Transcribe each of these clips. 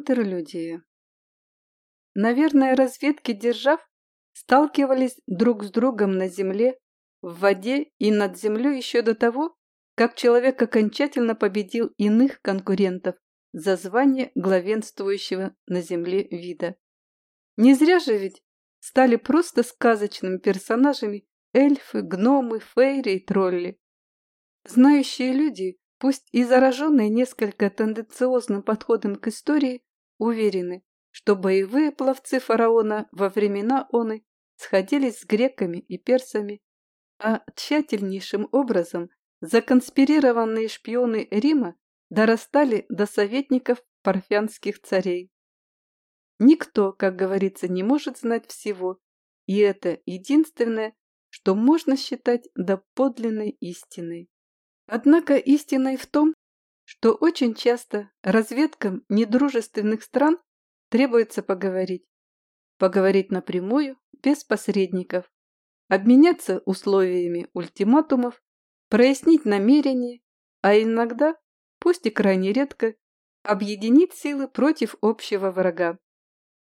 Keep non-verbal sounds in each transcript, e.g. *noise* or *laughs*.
Интерлюдия. Наверное, разведки держав сталкивались друг с другом на земле, в воде и над землей еще до того, как человек окончательно победил иных конкурентов за звание главенствующего на земле вида. Не зря же ведь стали просто сказочными персонажами эльфы, гномы, фейри и тролли. Знающие люди, пусть и зараженные несколько тенденциозным подходом к истории, уверены, что боевые пловцы фараона во времена оны сходились с греками и персами, а тщательнейшим образом законспирированные шпионы Рима дорастали до советников парфянских царей. Никто, как говорится, не может знать всего, и это единственное, что можно считать доподлинной истиной. Однако истиной в том, что очень часто разведкам недружественных стран требуется поговорить. Поговорить напрямую, без посредников, обменяться условиями ультиматумов, прояснить намерения, а иногда, пусть и крайне редко, объединить силы против общего врага.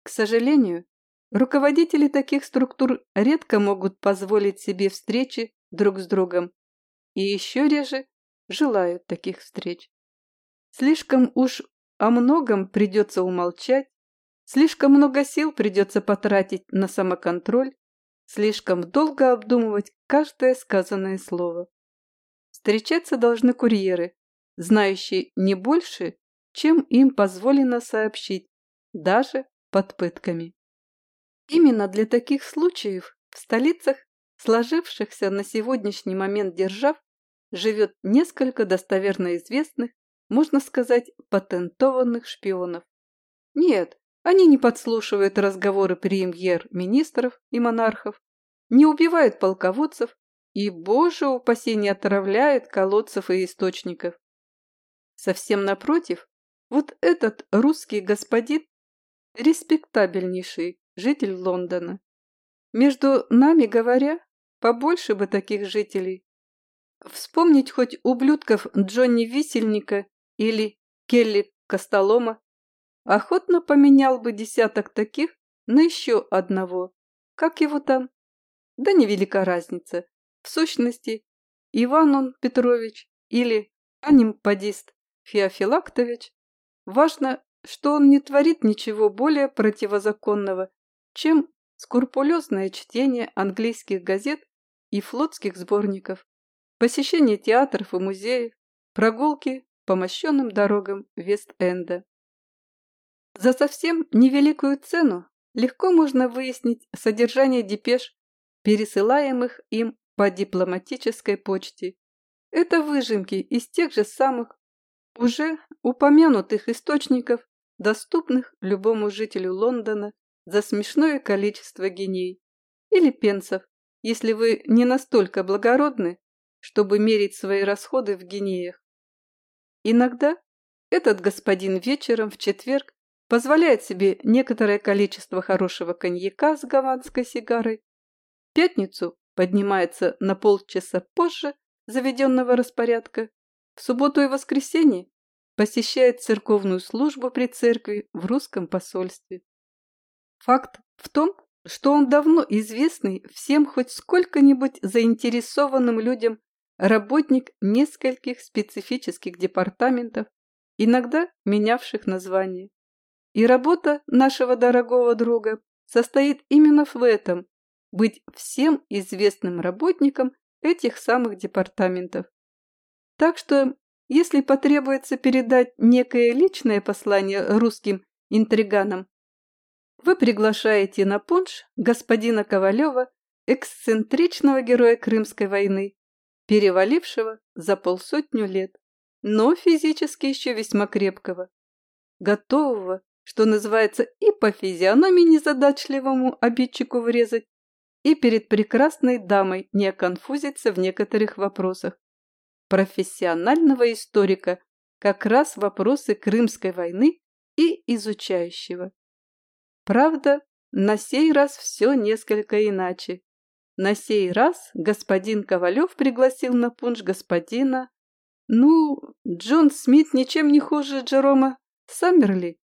К сожалению, руководители таких структур редко могут позволить себе встречи друг с другом и еще реже желают таких встреч. Слишком уж о многом придется умолчать, слишком много сил придется потратить на самоконтроль, слишком долго обдумывать каждое сказанное слово. Встречаться должны курьеры, знающие не больше, чем им позволено сообщить, даже под пытками. Именно для таких случаев в столицах, сложившихся на сегодняшний момент держав, живет несколько достоверно известных можно сказать, патентованных шпионов. Нет, они не подслушивают разговоры премьер-министров и монархов, не убивают полководцев и, боже упаси, не отравляют колодцев и источников. Совсем напротив, вот этот русский господин – респектабельнейший житель Лондона. Между нами говоря, побольше бы таких жителей. Вспомнить хоть ублюдков Джонни Висельника или Келли Костолома, охотно поменял бы десяток таких на еще одного. Как его там? Да невелика разница. В сущности, Иван он Петрович или анимпадист Феофилактович. Важно, что он не творит ничего более противозаконного, чем скрупулезное чтение английских газет и флотских сборников, посещение театров и музеев, прогулки по мощенным дорогам Вест-Энда. За совсем невеликую цену легко можно выяснить содержание депеш, пересылаемых им по дипломатической почте. Это выжимки из тех же самых уже упомянутых источников, доступных любому жителю Лондона за смешное количество геней или пенсов, если вы не настолько благородны, чтобы мерить свои расходы в гинеях. Иногда этот господин вечером в четверг позволяет себе некоторое количество хорошего коньяка с гаванской сигарой. В пятницу поднимается на полчаса позже заведенного распорядка. В субботу и воскресенье посещает церковную службу при церкви в русском посольстве. Факт в том, что он давно известный всем хоть сколько-нибудь заинтересованным людям работник нескольких специфических департаментов, иногда менявших название. И работа нашего дорогого друга состоит именно в этом – быть всем известным работником этих самых департаментов. Так что, если потребуется передать некое личное послание русским интриганам, вы приглашаете на пунш господина Ковалева, эксцентричного героя Крымской войны, перевалившего за полсотню лет, но физически еще весьма крепкого, готового, что называется, и по физиономии незадачливому обидчику врезать, и перед прекрасной дамой не оконфузиться в некоторых вопросах. Профессионального историка, как раз вопросы Крымской войны и изучающего. Правда, на сей раз все несколько иначе. На сей раз господин Ковалев пригласил на пунш господина... Ну, Джон Смит ничем не хуже Джерома Саммерли.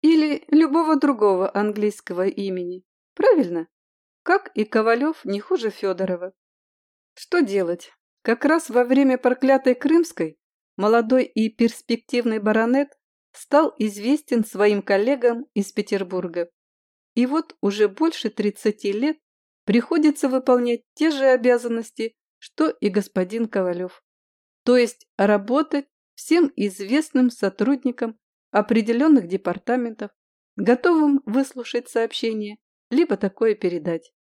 Или любого другого английского имени. Правильно? Как и Ковалев не хуже Федорова. Что делать? Как раз во время проклятой Крымской молодой и перспективный баронет стал известен своим коллегам из Петербурга. И вот уже больше 30 лет приходится выполнять те же обязанности, что и господин Ковалев. То есть работать всем известным сотрудникам определенных департаментов, готовым выслушать сообщение, либо такое передать.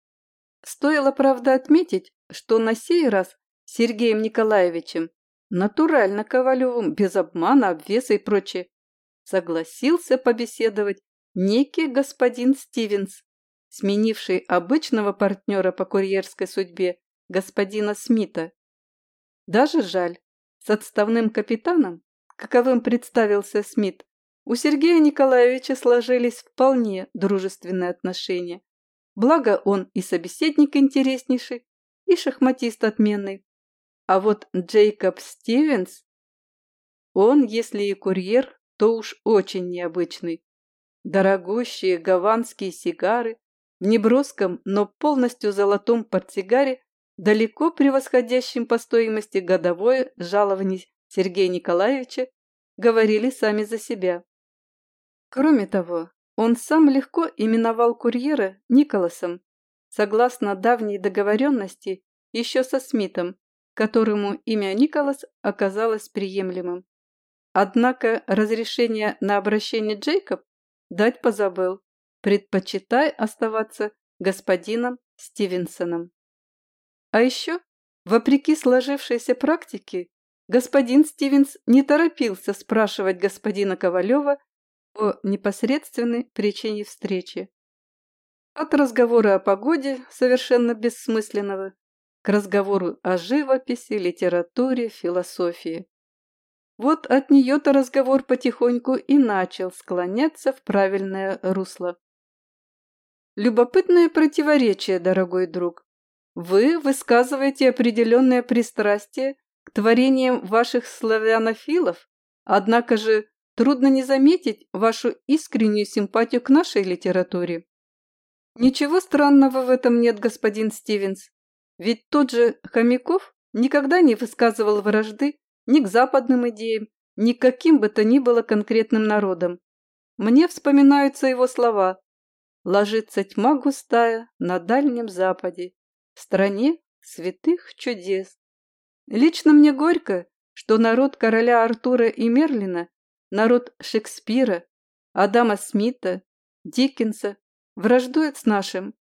Стоило, правда, отметить, что на сей раз Сергеем Николаевичем, натурально Ковалевым, без обмана, обвеса и прочее, согласился побеседовать некий господин Стивенс, сменивший обычного партнера по курьерской судьбе господина Смита. Даже жаль, с отставным капитаном, каковым представился Смит, у Сергея Николаевича сложились вполне дружественные отношения. Благо он и собеседник интереснейший, и шахматист отменный. А вот Джейкоб Стивенс, он, если и курьер, то уж очень необычный. Дорогущие гаванские сигары в неброском, но полностью золотом портсигаре, далеко превосходящим по стоимости годовое жалование Сергея Николаевича, говорили сами за себя. Кроме того, он сам легко именовал курьера Николасом, согласно давней договоренности еще со Смитом, которому имя Николас оказалось приемлемым. Однако разрешение на обращение Джейкоб дать позабыл, предпочитая оставаться господином Стивенсоном. А еще, вопреки сложившейся практике, господин Стивенс не торопился спрашивать господина Ковалева о непосредственной причине встречи. От разговора о погоде, совершенно бессмысленного, к разговору о живописи, литературе, философии. Вот от нее-то разговор потихоньку и начал склоняться в правильное русло. Любопытное противоречие, дорогой друг. Вы высказываете определенное пристрастие к творениям ваших славянофилов, однако же Трудно не заметить вашу искреннюю симпатию к нашей литературе. Ничего странного в этом нет, господин Стивенс. Ведь тот же Хомяков никогда не высказывал вражды ни к западным идеям, ни к каким бы то ни было конкретным народам. Мне вспоминаются его слова «Ложится тьма густая на Дальнем Западе, в стране святых чудес». Лично мне горько, что народ короля Артура и Мерлина Народ Шекспира, Адама Смита, Диккенса враждует с нашим.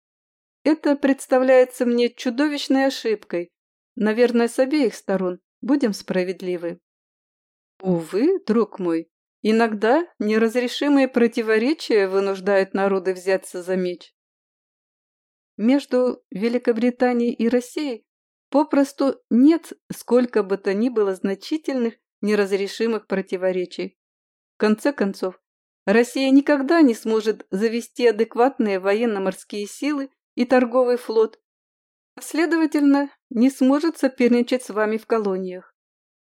Это представляется мне чудовищной ошибкой. Наверное, с обеих сторон. Будем справедливы. Увы, друг мой, иногда неразрешимые противоречия вынуждают народы взяться за меч. Между Великобританией и Россией попросту нет сколько бы то ни было значительных неразрешимых противоречий. В конце концов, Россия никогда не сможет завести адекватные военно-морские силы и торговый флот, а, следовательно, не сможет соперничать с вами в колониях.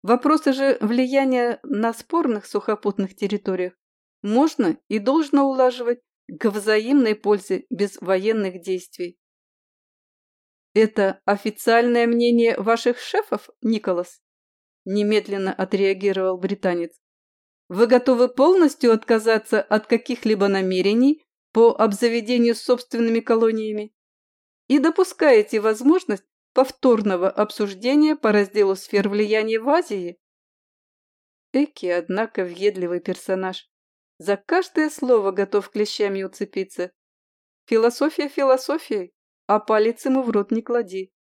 Вопросы же влияния на спорных сухопутных территориях можно и должно улаживать к взаимной пользе без военных действий. «Это официальное мнение ваших шефов, Николас?» Немедленно отреагировал британец. Вы готовы полностью отказаться от каких-либо намерений по обзаведению собственными колониями и допускаете возможность повторного обсуждения по разделу сфер влияния в Азии? Эки, однако, въедливый персонаж. За каждое слово готов клещами уцепиться. Философия философией, а палец ему в рот не клади.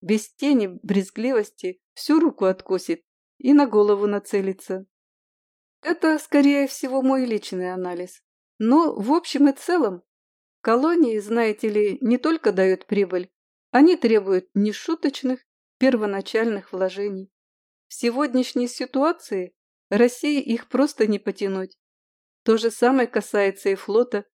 Без тени брезгливости всю руку откусит и на голову нацелится. Это, скорее всего, мой личный анализ. Но, в общем и целом, колонии, знаете ли, не только дают прибыль, они требуют нешуточных первоначальных вложений. В сегодняшней ситуации России их просто не потянуть. То же самое касается и флота.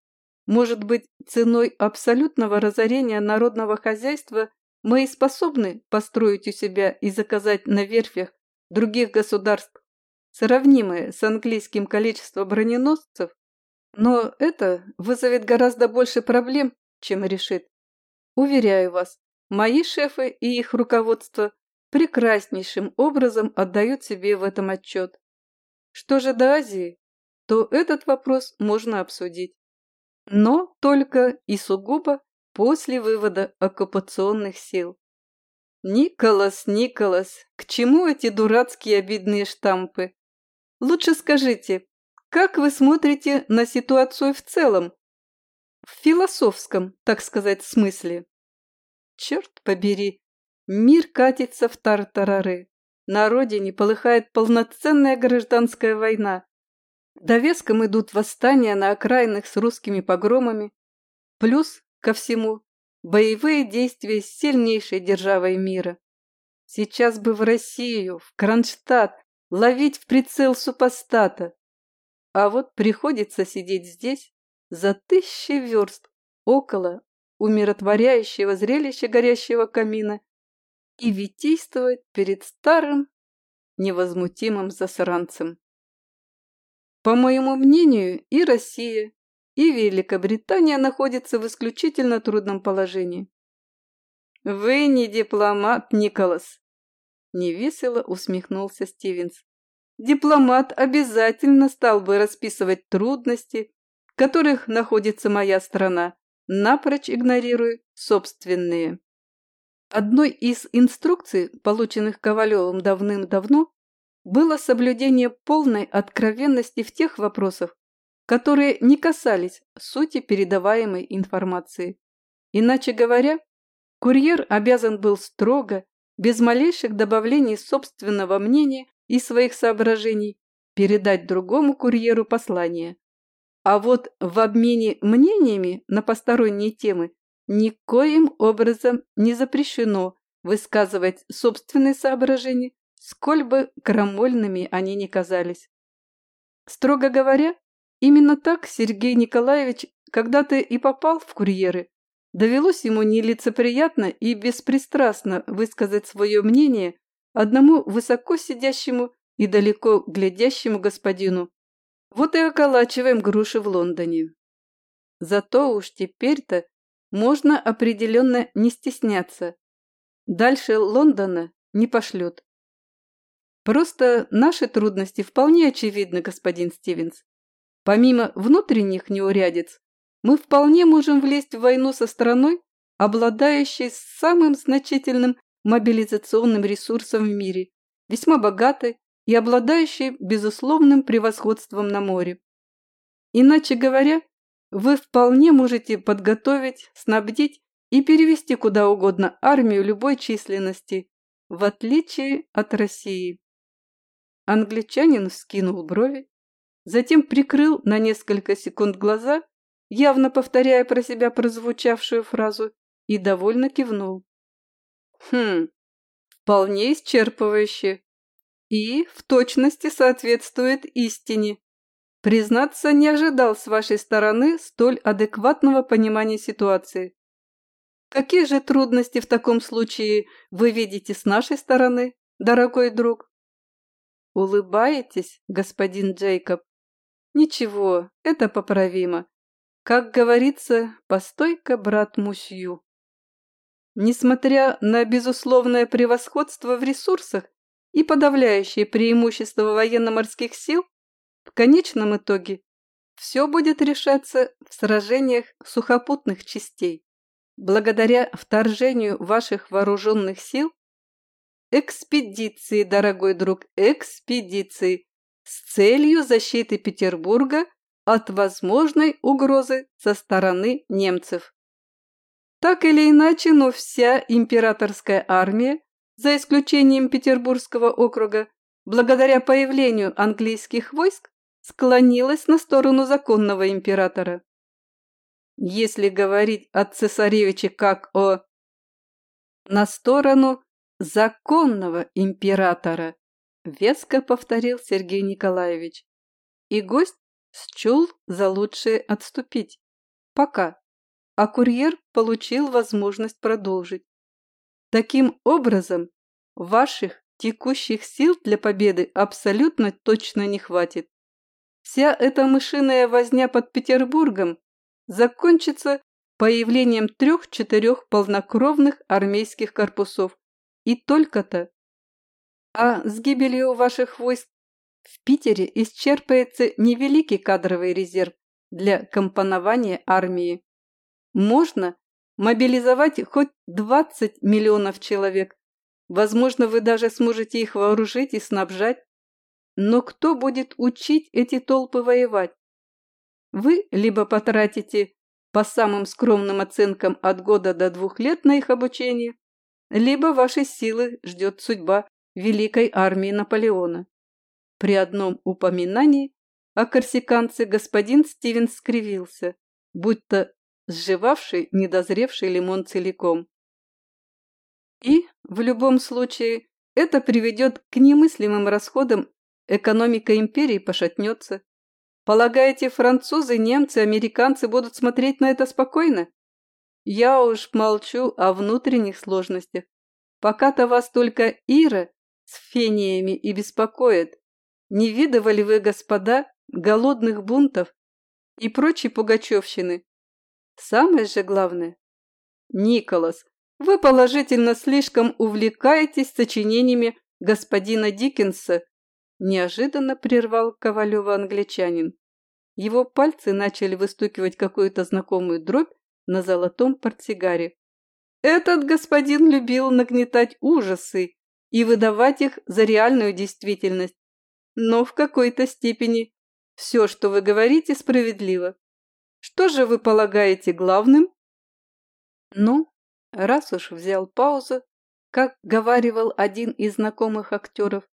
Может быть, ценой абсолютного разорения народного хозяйства мы и способны построить у себя и заказать на верфях других государств сравнимое с английским количеством броненосцев, Но это вызовет гораздо больше проблем, чем решит. Уверяю вас, мои шефы и их руководство прекраснейшим образом отдают себе в этом отчет. Что же до Азии, то этот вопрос можно обсудить. Но только и сугубо после вывода оккупационных сил. Николас, Николас, к чему эти дурацкие обидные штампы? Лучше скажите, как вы смотрите на ситуацию в целом? В философском, так сказать, смысле. Черт побери, мир катится в тартарары. На родине полыхает полноценная гражданская война. Довеском идут восстания на окраинах с русскими погромами. Плюс ко всему боевые действия с сильнейшей державой мира. Сейчас бы в Россию, в Кронштадт, ловить в прицел супостата. А вот приходится сидеть здесь, за тысячи верст, около умиротворяющего зрелища горящего камина и витийствовать перед старым невозмутимым засранцем. По моему мнению, и Россия, и Великобритания находятся в исключительно трудном положении. «Вы не дипломат, Николас!» Невесело усмехнулся Стивенс. «Дипломат обязательно стал бы расписывать трудности, в которых находится моя страна, напрочь игнорируя собственные». Одной из инструкций, полученных Ковалевым давным-давно, было соблюдение полной откровенности в тех вопросах, которые не касались сути передаваемой информации. Иначе говоря, курьер обязан был строго, без малейших добавлений собственного мнения и своих соображений, передать другому курьеру послание. А вот в обмене мнениями на посторонние темы никоим образом не запрещено высказывать собственные соображения, сколь бы крамольными они ни казались. Строго говоря, Именно так Сергей Николаевич когда-то и попал в курьеры. Довелось ему нелицеприятно и беспристрастно высказать свое мнение одному высоко сидящему и далеко глядящему господину. Вот и околачиваем груши в Лондоне. Зато уж теперь-то можно определенно не стесняться. Дальше Лондона не пошлет. Просто наши трудности вполне очевидны, господин Стивенс. Помимо внутренних неурядиц, мы вполне можем влезть в войну со страной, обладающей самым значительным мобилизационным ресурсом в мире, весьма богатой и обладающей безусловным превосходством на море. Иначе говоря, вы вполне можете подготовить, снабдить и перевести куда угодно армию любой численности, в отличие от России. Англичанин вскинул брови, затем прикрыл на несколько секунд глаза, явно повторяя про себя прозвучавшую фразу, и довольно кивнул. «Хм, вполне исчерпывающе и в точности соответствует истине. Признаться, не ожидал с вашей стороны столь адекватного понимания ситуации. Какие же трудности в таком случае вы видите с нашей стороны, дорогой друг?» «Улыбаетесь, господин Джейкоб?» Ничего, это поправимо. Как говорится, постой-ка, брат Мусью. Несмотря на безусловное превосходство в ресурсах и подавляющее преимущество военно-морских сил, в конечном итоге все будет решаться в сражениях сухопутных частей. Благодаря вторжению ваших вооруженных сил, экспедиции, дорогой друг, экспедиции, с целью защиты Петербурга от возможной угрозы со стороны немцев. Так или иначе, но вся императорская армия, за исключением Петербургского округа, благодаря появлению английских войск, склонилась на сторону законного императора. Если говорить о цесаревиче как о... на сторону законного императора, Веско повторил Сергей Николаевич. И гость счел за лучшее отступить. Пока. А курьер получил возможность продолжить. Таким образом, ваших текущих сил для победы абсолютно точно не хватит. Вся эта мышиная возня под Петербургом закончится появлением трех-четырех полнокровных армейских корпусов. И только-то. А с гибелью ваших войск в Питере исчерпается невеликий кадровый резерв для компонования армии. Можно мобилизовать хоть 20 миллионов человек. Возможно, вы даже сможете их вооружить и снабжать. Но кто будет учить эти толпы воевать? Вы либо потратите по самым скромным оценкам от года до двух лет на их обучение, либо ваши силы ждет судьба великой армии Наполеона. При одном упоминании о корсиканце господин Стивен скривился, будто сживавший недозревший лимон целиком. И, в любом случае, это приведет к немыслимым расходам, экономика империи пошатнется. Полагаете, французы, немцы, американцы будут смотреть на это спокойно? Я уж молчу о внутренних сложностях. Пока-то вас только Ира с фениями и беспокоит. Не видывали вы, господа, голодных бунтов и прочей пугачевщины? Самое же главное. Николас, вы положительно слишком увлекаетесь сочинениями господина Диккенса, неожиданно прервал Ковалева англичанин. Его пальцы начали выстукивать какую-то знакомую дробь на золотом портсигаре. Этот господин любил нагнетать ужасы и выдавать их за реальную действительность. Но в какой-то степени все, что вы говорите, справедливо. Что же вы полагаете главным? Ну, раз уж взял паузу, как говаривал один из знакомых актеров,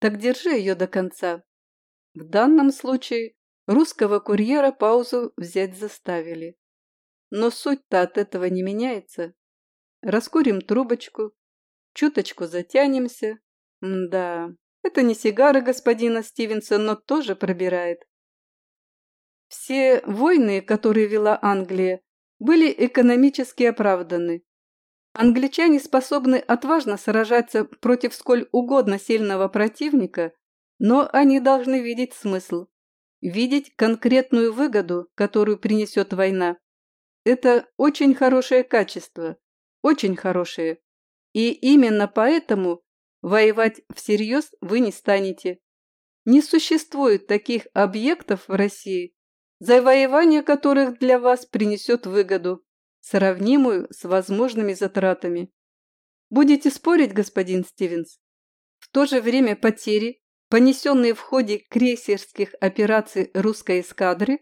так держи ее до конца. В данном случае русского курьера паузу взять заставили. Но суть-то от этого не меняется. Раскурим трубочку, чуточку затянемся. Да, это не сигары господина Стивенса, но тоже пробирает. Все войны, которые вела Англия, были экономически оправданы. Англичане способны отважно сражаться против сколь угодно сильного противника, но они должны видеть смысл, видеть конкретную выгоду, которую принесет война. Это очень хорошее качество, очень хорошее. И именно поэтому воевать всерьез вы не станете. Не существует таких объектов в России, завоевание которых для вас принесет выгоду, сравнимую с возможными затратами. Будете спорить, господин Стивенс? В то же время потери, понесенные в ходе крейсерских операций русской эскадры,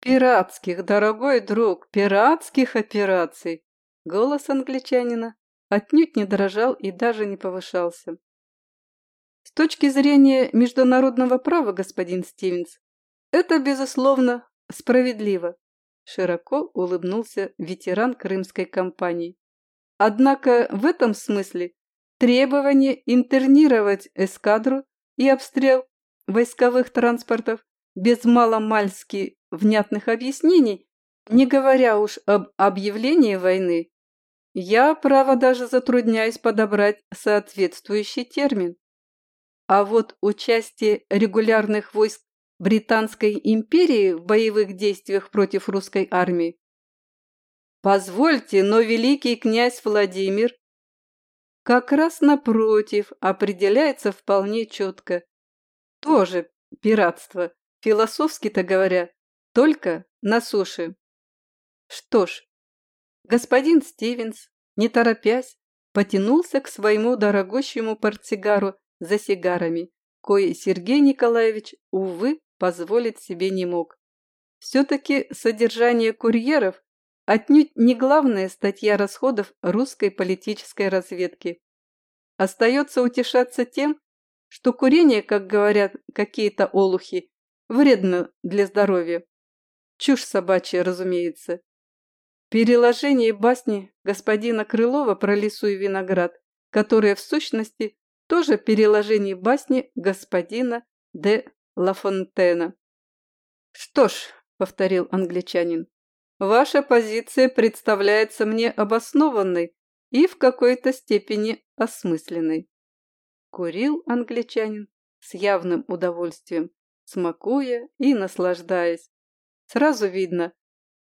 пиратских, дорогой друг, пиратских операций, голос англичанина отнюдь не дрожал и даже не повышался. С точки зрения международного права, господин Стивенс, это, безусловно, справедливо, широко улыбнулся ветеран крымской кампании. Однако в этом смысле требование интернировать эскадру и обстрел войсковых транспортов без маломальски внятных объяснений, не говоря уж об объявлении войны, я, право, даже затрудняюсь подобрать соответствующий термин. А вот участие регулярных войск Британской империи в боевых действиях против русской армии? Позвольте, но великий князь Владимир как раз напротив определяется вполне четко. Тоже пиратство, философски-то говоря, только на суше. Что ж, господин Стивенс, не торопясь, потянулся к своему дорогущему портсигару за сигарами, кое Сергей Николаевич, увы, позволить себе не мог. Все-таки содержание курьеров отнюдь не главная статья расходов русской политической разведки. Остается утешаться тем, что курение, как говорят какие-то олухи, вредно для здоровья. Чушь собачья, разумеется. Переложение басни господина Крылова про лесу и виноград, которое в сущности тоже переложение басни господина де Лафонтена. «Что ж», — повторил англичанин, — «ваша позиция представляется мне обоснованной и в какой-то степени осмысленной». Курил англичанин с явным удовольствием, смакуя и наслаждаясь. Сразу видно,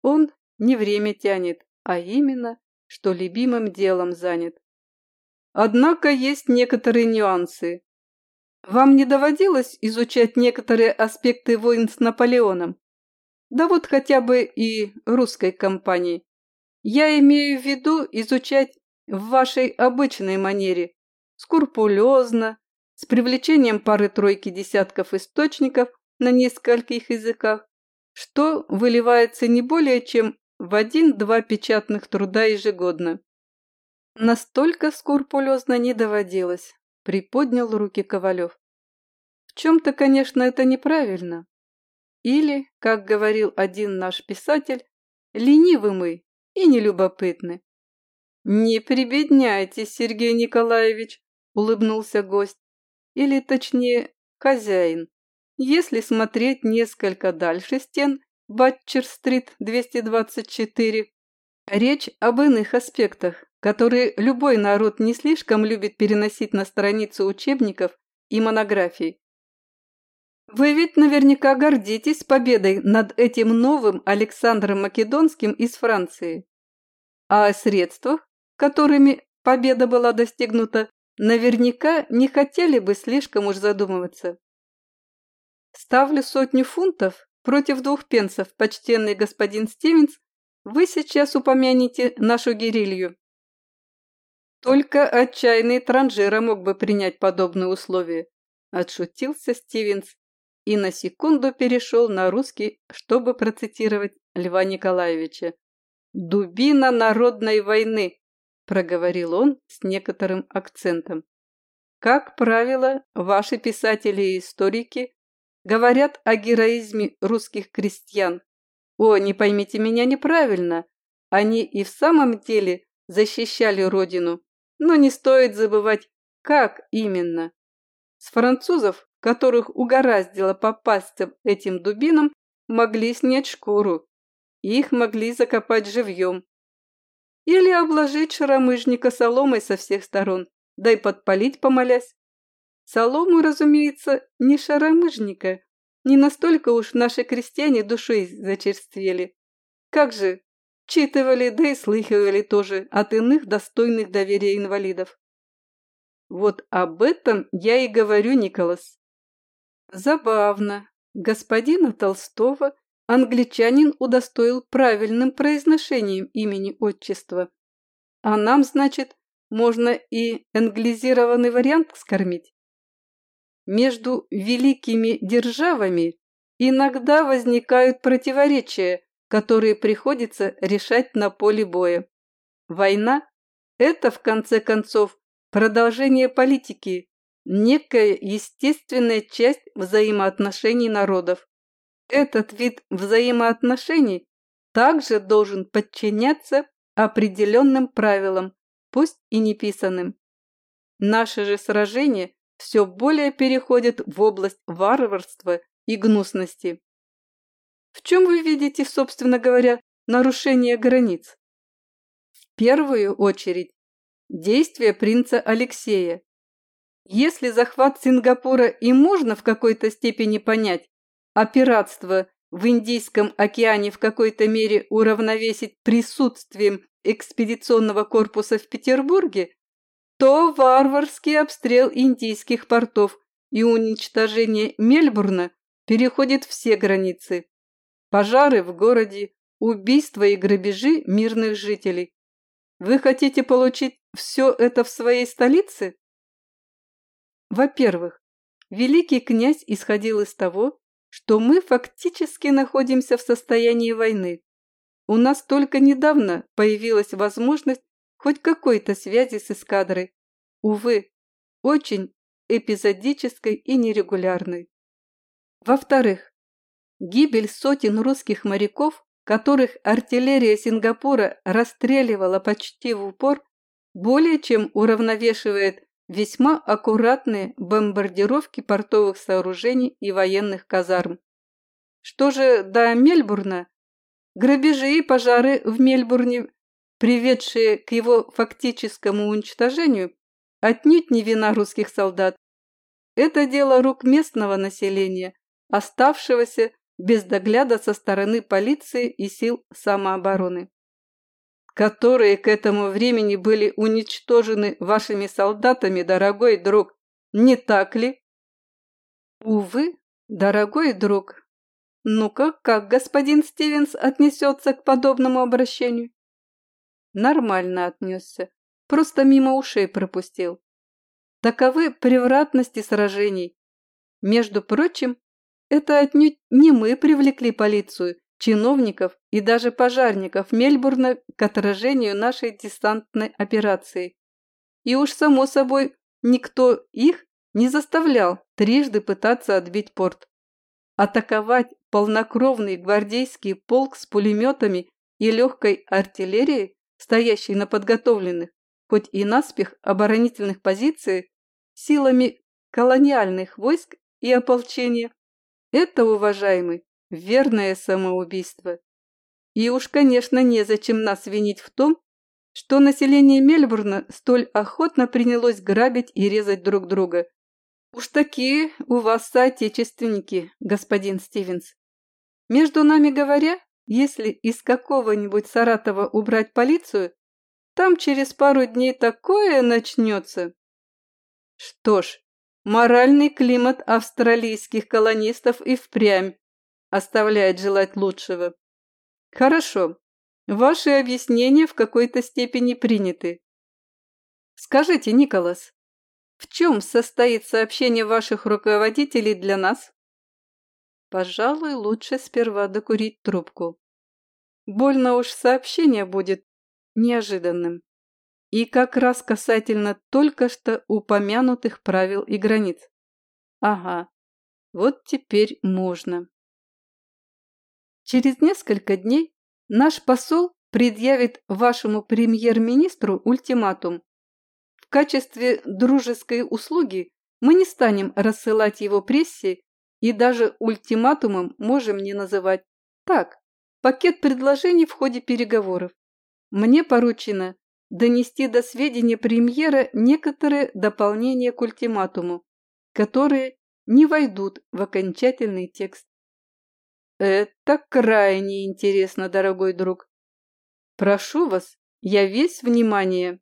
он не время тянет, а именно, что любимым делом занят. Однако есть некоторые нюансы. Вам не доводилось изучать некоторые аспекты войн с Наполеоном? Да вот хотя бы и русской компании. Я имею в виду изучать в вашей обычной манере, скрупулезно, с привлечением пары-тройки десятков источников на нескольких языках, что выливается не более чем в один-два печатных труда ежегодно. Настолько скрупулезно не доводилось, приподнял руки Ковалев. В чем-то, конечно, это неправильно. Или, как говорил один наш писатель, ленивы мы и нелюбопытны. «Не прибедняйтесь, Сергей Николаевич», – улыбнулся гость. Или, точнее, хозяин. Если смотреть несколько дальше стен Батчер-стрит 224, речь об иных аспектах, которые любой народ не слишком любит переносить на страницы учебников и монографий. Вы ведь наверняка гордитесь победой над этим новым Александром Македонским из Франции. А о средствах, которыми победа была достигнута, наверняка не хотели бы слишком уж задумываться. Ставлю сотню фунтов против двух пенсов, почтенный господин Стивенс, вы сейчас упомянете нашу гирилью. Только отчаянный транжира мог бы принять подобные условия, отшутился Стивенс и на секунду перешел на русский, чтобы процитировать Льва Николаевича. «Дубина народной войны», – проговорил он с некоторым акцентом. «Как правило, ваши писатели и историки говорят о героизме русских крестьян. О, не поймите меня неправильно, они и в самом деле защищали родину, но не стоит забывать, как именно. С французов, которых угораздило попасться этим дубинам, могли снять шкуру. Их могли закопать живьем. Или обложить шаромыжника соломой со всех сторон, да и подпалить помолясь. Солому, разумеется, не шаромыжника. Не настолько уж наши крестьяне душой зачерствели. Как же, читывали, да и слыхивали тоже от иных достойных доверия инвалидов. Вот об этом я и говорю, Николас. Забавно. Господина Толстого англичанин удостоил правильным произношением имени отчества. А нам, значит, можно и англизированный вариант скормить. Между великими державами иногда возникают противоречия, которые приходится решать на поле боя. Война – это, в конце концов, продолжение политики, некая естественная часть взаимоотношений народов. Этот вид взаимоотношений также должен подчиняться определенным правилам, пусть и неписанным. Наши же сражения все более переходят в область варварства и гнусности. В чем вы видите, собственно говоря, нарушение границ? В первую очередь, действия принца Алексея. Если захват Сингапура и можно в какой-то степени понять, а пиратство в Индийском океане в какой-то мере уравновесить присутствием экспедиционного корпуса в Петербурге, то варварский обстрел индийских портов и уничтожение Мельбурна переходит все границы. Пожары в городе, убийства и грабежи мирных жителей. Вы хотите получить все это в своей столице? Во-первых, великий князь исходил из того, что мы фактически находимся в состоянии войны. У нас только недавно появилась возможность хоть какой-то связи с эскадрой. Увы, очень эпизодической и нерегулярной. Во-вторых, гибель сотен русских моряков, которых артиллерия Сингапура расстреливала почти в упор, более чем уравновешивает весьма аккуратные бомбардировки портовых сооружений и военных казарм. Что же до Мельбурна? Грабежи и пожары в Мельбурне, приведшие к его фактическому уничтожению, отнюдь не вина русских солдат. Это дело рук местного населения, оставшегося без догляда со стороны полиции и сил самообороны, которые к этому времени были уничтожены вашими солдатами, дорогой друг, не так ли? Увы, дорогой друг. Ну-ка, как господин Стивенс отнесется к подобному обращению? Нормально отнесся, просто мимо ушей пропустил. Таковы превратности сражений. Между прочим, это отнюдь не мы привлекли полицию, чиновников и даже пожарников Мельбурна к отражению нашей десантной операции. И уж само собой никто их не заставлял трижды пытаться отбить порт. Атаковать полнокровный гвардейский полк с пулеметами и легкой артиллерией, стоящей на подготовленных, хоть и наспех оборонительных позициях, силами колониальных войск и ополчения, это, уважаемый, верное самоубийство. И уж, конечно, незачем нас винить в том, что население Мельбурна столь охотно принялось грабить и резать друг друга. Уж такие у вас соотечественники, господин Стивенс. Между нами говоря, если из какого-нибудь Саратова убрать полицию, там через пару дней такое начнется. Что ж, Моральный климат австралийских колонистов и впрямь оставляет желать лучшего. Хорошо, ваши объяснения в какой-то степени приняты. Скажите, Николас, в чем состоит сообщение ваших руководителей для нас? Пожалуй, лучше сперва докурить трубку. Больно уж сообщение будет неожиданным. И как раз касательно только что упомянутых правил и границ. Ага, вот теперь можно. Через несколько дней наш посол предъявит вашему премьер-министру ультиматум. В качестве дружеской услуги мы не станем рассылать его прессе и даже ультиматумом можем не называть. Так, пакет предложений в ходе переговоров. Мне поручено донести до сведения премьера некоторые дополнения к ультиматуму, которые не войдут в окончательный текст. Это крайне интересно, дорогой друг. Прошу вас, я весь внимание.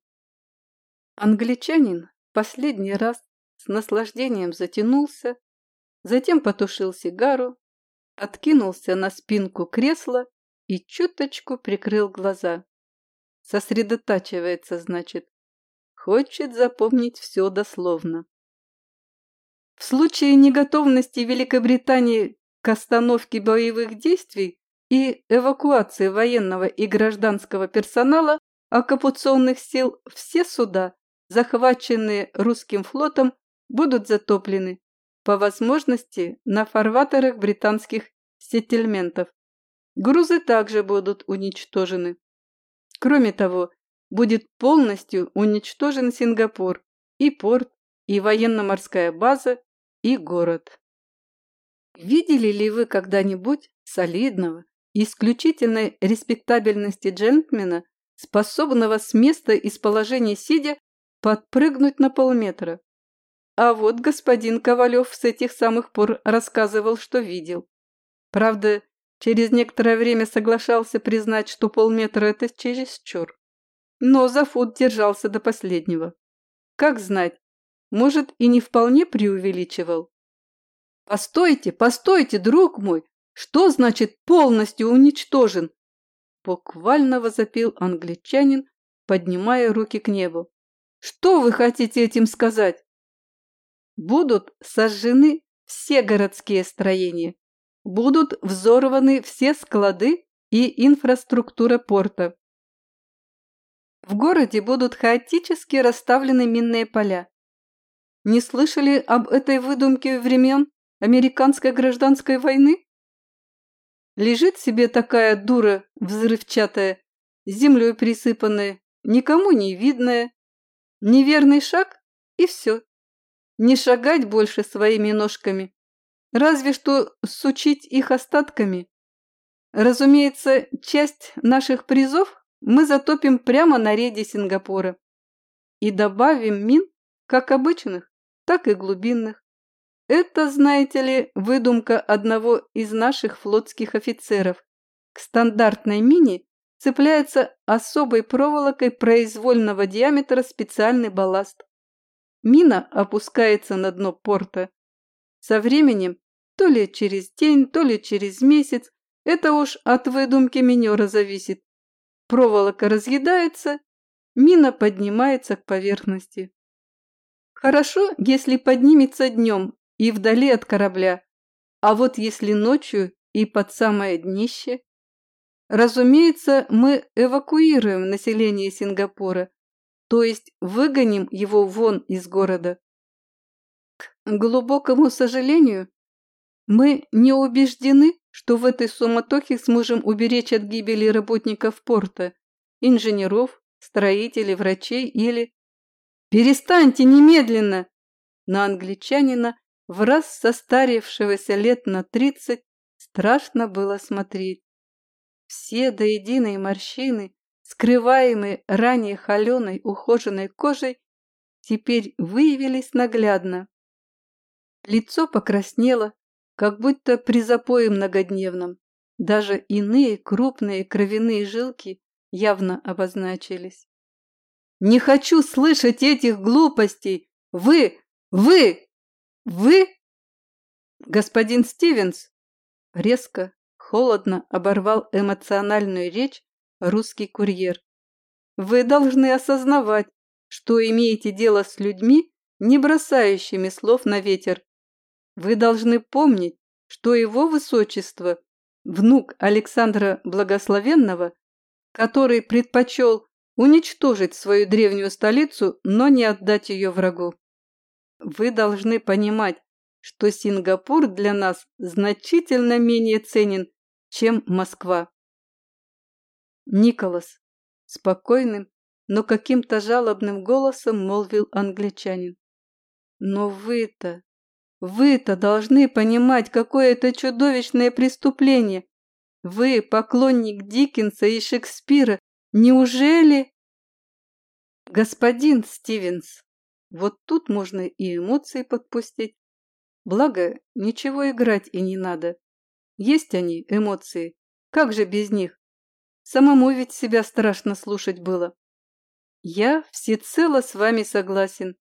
Англичанин последний раз с наслаждением затянулся, затем потушил сигару, откинулся на спинку кресла и чуточку прикрыл глаза. Сосредотачивается, значит. Хочет запомнить все дословно. В случае неготовности Великобритании к остановке боевых действий и эвакуации военного и гражданского персонала оккупационных сил все суда, захваченные русским флотом, будут затоплены, по возможности на фарватерах британских сеттельментов. Грузы также будут уничтожены. Кроме того, будет полностью уничтожен Сингапур, и порт, и военно-морская база, и город. Видели ли вы когда-нибудь солидного, исключительной респектабельности джентльмена, способного с места из положения сидя подпрыгнуть на полметра? А вот господин Ковалев с этих самых пор рассказывал, что видел. Правда, Через некоторое время соглашался признать, что полметра – это чересчур. Но за фут держался до последнего. Как знать, может, и не вполне преувеличивал. «Постойте, постойте, друг мой! Что значит полностью уничтожен?» Буквально возопил англичанин, поднимая руки к небу. «Что вы хотите этим сказать?» «Будут сожжены все городские строения, будут взорваны все склады и инфраструктура порта. В городе будут хаотически расставлены минные поля. Не слышали об этой выдумке времен американской гражданской войны? Лежит себе такая дура взрывчатая, землей присыпанная, никому не видная. Неверный шаг и все. Не шагать больше своими ножками. Разве что сучить их остатками. Разумеется, часть наших призов мы затопим прямо на рейде Сингапура. И добавим мин как обычных, так и глубинных. Это, знаете ли, выдумка одного из наших флотских офицеров. К стандартной мине цепляется особой проволокой произвольного диаметра специальный балласт. Мина опускается на дно порта. Со временем, то ли через день, то ли через месяц, это уж от выдумки минера зависит. Проволока разъедается, мина поднимается к поверхности. Хорошо, если поднимется днем и вдали от корабля, а вот если ночью и под самое днище. Разумеется, мы эвакуируем население Сингапура, то есть выгоним его вон из города. Глубокому сожалению, мы не убеждены, что в этой суматохе сможем уберечь от гибели работников порта, инженеров, строителей, врачей или... «Перестаньте немедленно!» На англичанина, в раз состарившегося лет на тридцать, страшно было смотреть. Все до единой морщины, скрываемые ранее холеной ухоженной кожей, теперь выявились наглядно. Лицо покраснело, как будто при запое многодневном. Даже иные крупные кровяные жилки явно обозначились. «Не хочу слышать этих глупостей! Вы! Вы! Вы!» Господин Стивенс резко, холодно оборвал эмоциональную речь русский курьер. «Вы должны осознавать, что имеете дело с людьми, не бросающими слов на ветер. Вы должны помнить, что его высочество, внук Александра Благословенного, который предпочел уничтожить свою древнюю столицу, но не отдать ее врагу. Вы должны понимать, что Сингапур для нас значительно менее ценен, чем Москва. Николас спокойным, но каким-то жалобным голосом молвил англичанин. Но вы-то, вы-то должны понимать, какое это чудовищное преступление. Вы, поклонник Диккенса и Шекспира, неужели... Господин Стивенс, вот тут можно и эмоции подпустить. Благо, ничего играть и не надо. Есть они, эмоции. Как же без них? Самому ведь себя страшно слушать было. Я всецело с вами согласен.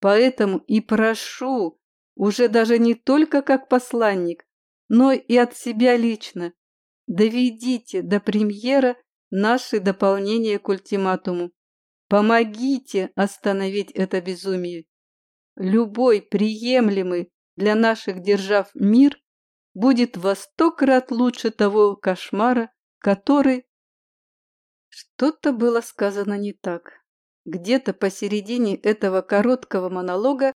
Поэтому и прошу, уже даже не только как посланник, но и от себя лично. Доведите до премьера наши дополнения к ультиматуму. Помогите остановить это безумие. Любой приемлемый для наших держав мир будет во сто крат лучше того кошмара, который... Что-то было сказано не так. Где-то посередине этого короткого монолога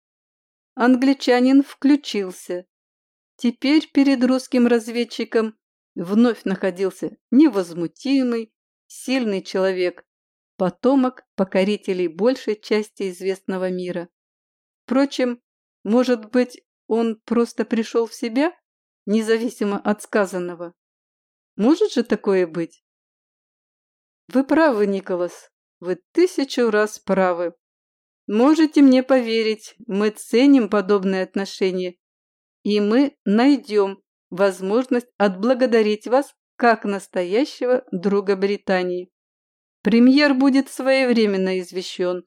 англичанин включился. Теперь перед русским разведчиком вновь находился невозмутимый, сильный человек, потомок покорителей большей части известного мира. Впрочем, может быть, он просто пришел в себя, независимо от сказанного? Может же такое быть? Вы правы, Николас, вы тысячу раз правы. Можете мне поверить, мы ценим подобные отношения, и мы найдем возможность отблагодарить вас как настоящего друга Британии. Премьер будет своевременно извещен.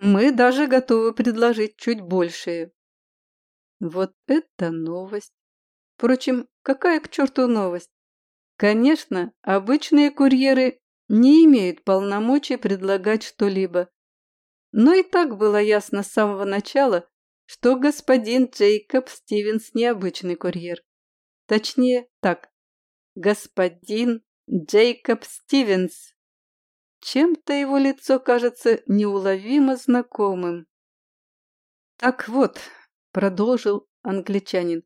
Мы даже готовы предложить чуть большее. Вот это новость! Впрочем, какая к черту новость? Конечно, обычные курьеры не имеют полномочий предлагать что-либо, но и так было ясно с самого начала, что господин Джейкоб Стивенс необычный курьер. Точнее, так. Господин Джейкоб Стивенс. Чем-то его лицо кажется неуловимо знакомым. Так вот, продолжил англичанин,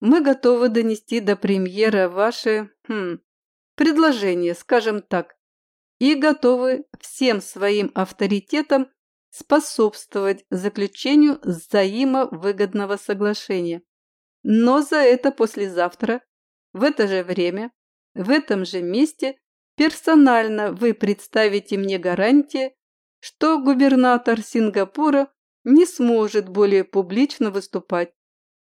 мы готовы донести до премьера ваше хм, предложение, скажем так, и готовы всем своим авторитетом способствовать заключению взаимовыгодного соглашения. Но за это послезавтра, в это же время, в этом же месте персонально вы представите мне гарантии, что губернатор Сингапура не сможет более публично выступать,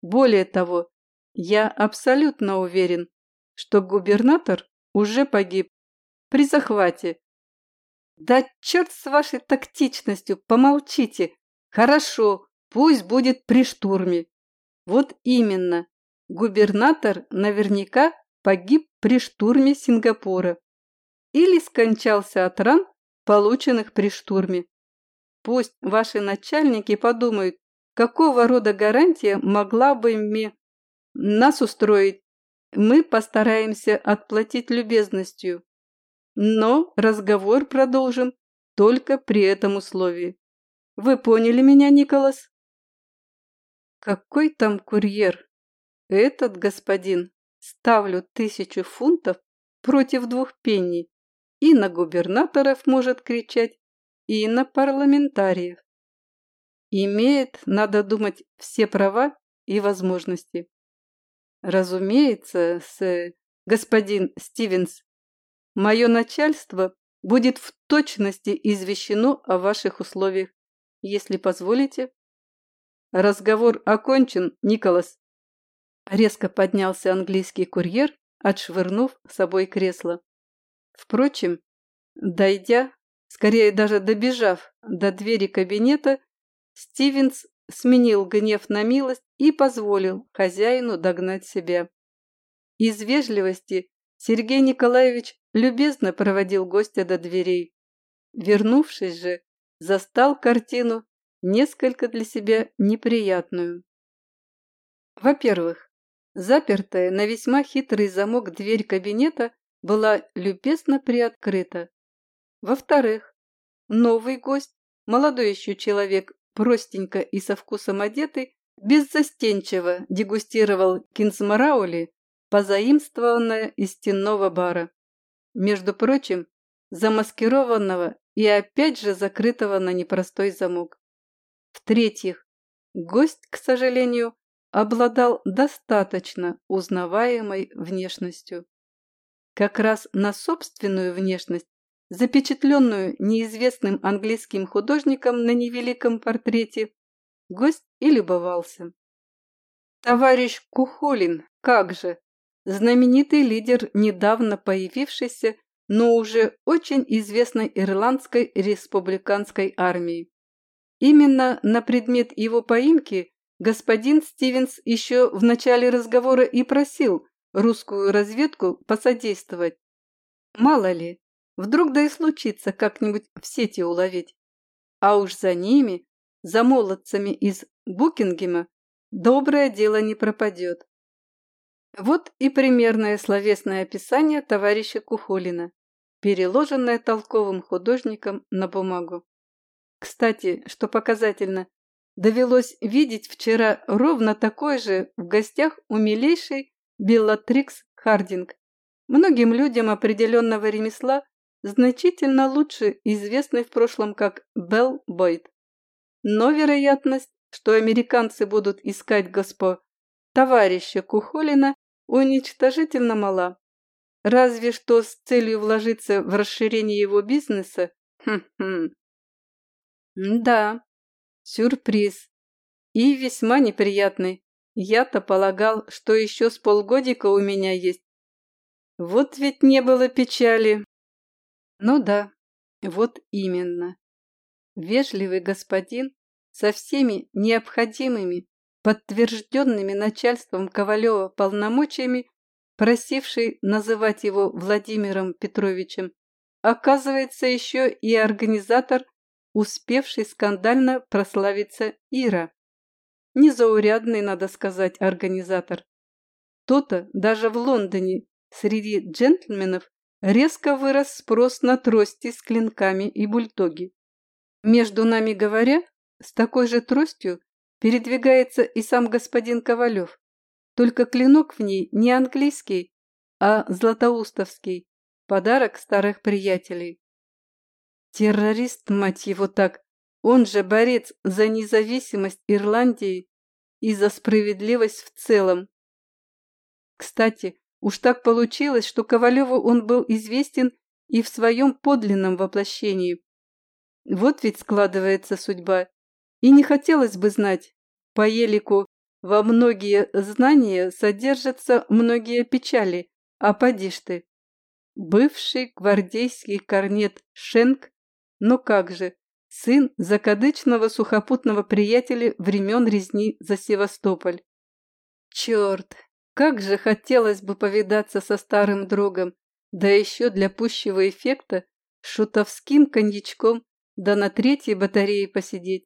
Более того, я абсолютно уверен, что губернатор уже погиб при захвате. Да черт с вашей тактичностью, помолчите. Хорошо, пусть будет при штурме. Вот именно, губернатор наверняка погиб при штурме Сингапура или скончался от ран, полученных при штурме. Пусть ваши начальники подумают, какого рода гарантия могла бы мне нас устроить. Мы постараемся отплатить любезностью. Но разговор продолжим только при этом условии. Вы поняли меня, Николас? Какой там курьер? Этот господин. Ставлю тысячу фунтов против двух пенни. И на губернаторов может кричать, и на парламентариев. Имеет, надо думать, все права и возможности. Разумеется, с господин Стивенс, мое начальство будет в точности извещено о ваших условиях, если позволите. Разговор окончен, Николас. Резко поднялся английский курьер, отшвырнув с собой кресло. Впрочем, дойдя, скорее даже добежав до двери кабинета, Стивенс сменил гнев на милость и позволил хозяину догнать себя. Из вежливости Сергей Николаевич любезно проводил гостя до дверей. Вернувшись же, застал картину несколько для себя неприятную. Во-первых, запертая на весьма хитрый замок дверь кабинета была любезно приоткрыта. Во-вторых, новый гость, молодой еще человек простенько и со вкусом одетый, беззастенчиво дегустировал кинсмараули, позаимствованное из стенного бара. Между прочим, замаскированного и опять же закрытого на непростой замок. В-третьих, гость, к сожалению, обладал достаточно узнаваемой внешностью. Как раз на собственную внешность запечатленную неизвестным английским художником на невеликом портрете, гость и любовался. Товарищ Кухолин, как же, знаменитый лидер недавно появившейся, но уже очень известной ирландской республиканской армии. Именно на предмет его поимки господин Стивенс еще в начале разговора и просил русскую разведку посодействовать. Мало ли, Вдруг да и случится как-нибудь в сети уловить. А уж за ними, за молодцами из Букингема, доброе дело не пропадет. Вот и примерное словесное описание товарища Кухолина, переложенное толковым художником на бумагу. Кстати, что показательно, довелось видеть вчера ровно такой же в гостях у милейшей Беллатрикс Хардинг. Многим людям определенного ремесла значительно лучше известный в прошлом как Белл Бойд. Но вероятность, что американцы будут искать госпо товарища Кухолина, уничтожительно мала. Разве что с целью вложиться в расширение его бизнеса? Хм-хм. Да, сюрприз. И весьма неприятный. Я-то полагал, что еще с полгодика у меня есть. Вот ведь не было печали, ну да, вот именно. Вежливый господин со всеми необходимыми, подтвержденными начальством Ковалева полномочиями, просивший называть его Владимиром Петровичем, оказывается еще и организатор, успевший скандально прославиться Ира. Незаурядный, надо сказать, организатор. То-то даже в Лондоне среди джентльменов резко вырос спрос на трости с клинками и бульдоги. Между нами говоря, с такой же тростью передвигается и сам господин Ковалев, только клинок в ней не английский, а златоустовский, подарок старых приятелей. Террорист, мать его так, он же борец за независимость Ирландии и за справедливость в целом. Кстати, Уж так получилось, что Ковалеву он был известен и в своем подлинном воплощении. Вот ведь складывается судьба. И не хотелось бы знать, по елику во многие знания содержатся многие печали, а поди ж ты. Бывший гвардейский корнет Шенк, ну как же, сын закадычного сухопутного приятеля времен резни за Севастополь. Черт, как же хотелось бы повидаться со старым другом, да еще для пущего эффекта шутовским коньячком, да на третьей батарее посидеть.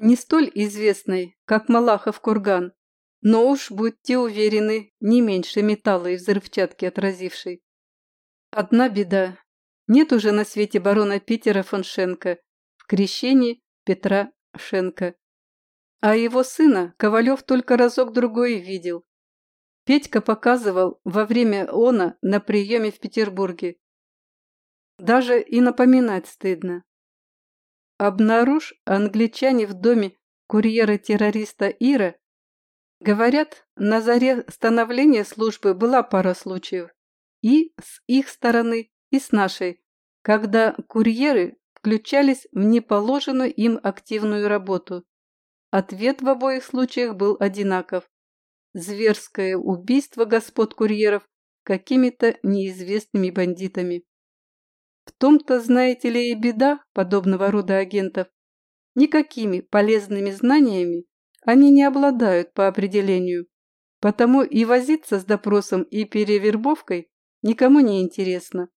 Не столь известный, как Малахов курган, но уж будьте уверены, не меньше металла и взрывчатки отразившей. Одна беда. Нет уже на свете барона Питера фон Шенка в крещении Петра Шенка. А его сына Ковалев только разок-другой видел. Петька показывал во время она на приеме в Петербурге. Даже и напоминать стыдно. Обнаружь англичане в доме курьера-террориста Ира, говорят, на заре становления службы была пара случаев и с их стороны, и с нашей, когда курьеры включались в неположенную им активную работу. Ответ в обоих случаях был одинаков. Зверское убийство господ курьеров какими-то неизвестными бандитами. В том-то, знаете ли, и беда подобного рода агентов. Никакими полезными знаниями они не обладают по определению, потому и возиться с допросом и перевербовкой никому не интересно.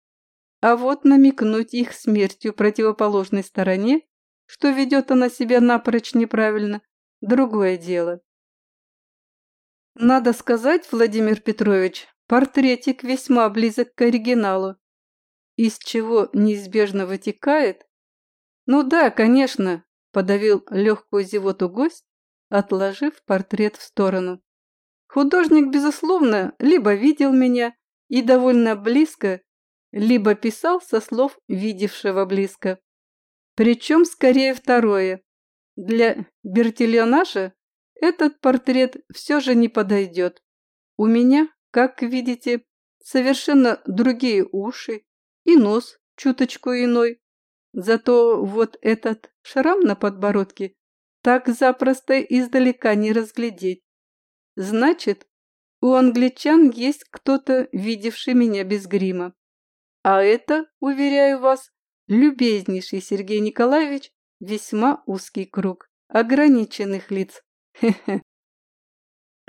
А вот намекнуть их смертью противоположной стороне, что ведет она себя напрочь неправильно, другое дело. Надо сказать, Владимир Петрович, портретик весьма близок к оригиналу. Из чего неизбежно вытекает? Ну да, конечно, подавил легкую зевоту гость, отложив портрет в сторону. Художник, безусловно, либо видел меня, и довольно близко, либо писал со слов видевшего близко. Причем скорее второе. Для Бертильонажа этот портрет все же не подойдет. У меня, как видите, совершенно другие уши и нос чуточку иной. Зато вот этот шрам на подбородке так запросто издалека не разглядеть. Значит, у англичан есть кто-то, видевший меня без грима. А это, уверяю вас, любезнейший Сергей Николаевич, весьма узкий круг ограниченных лиц. Хе-хе.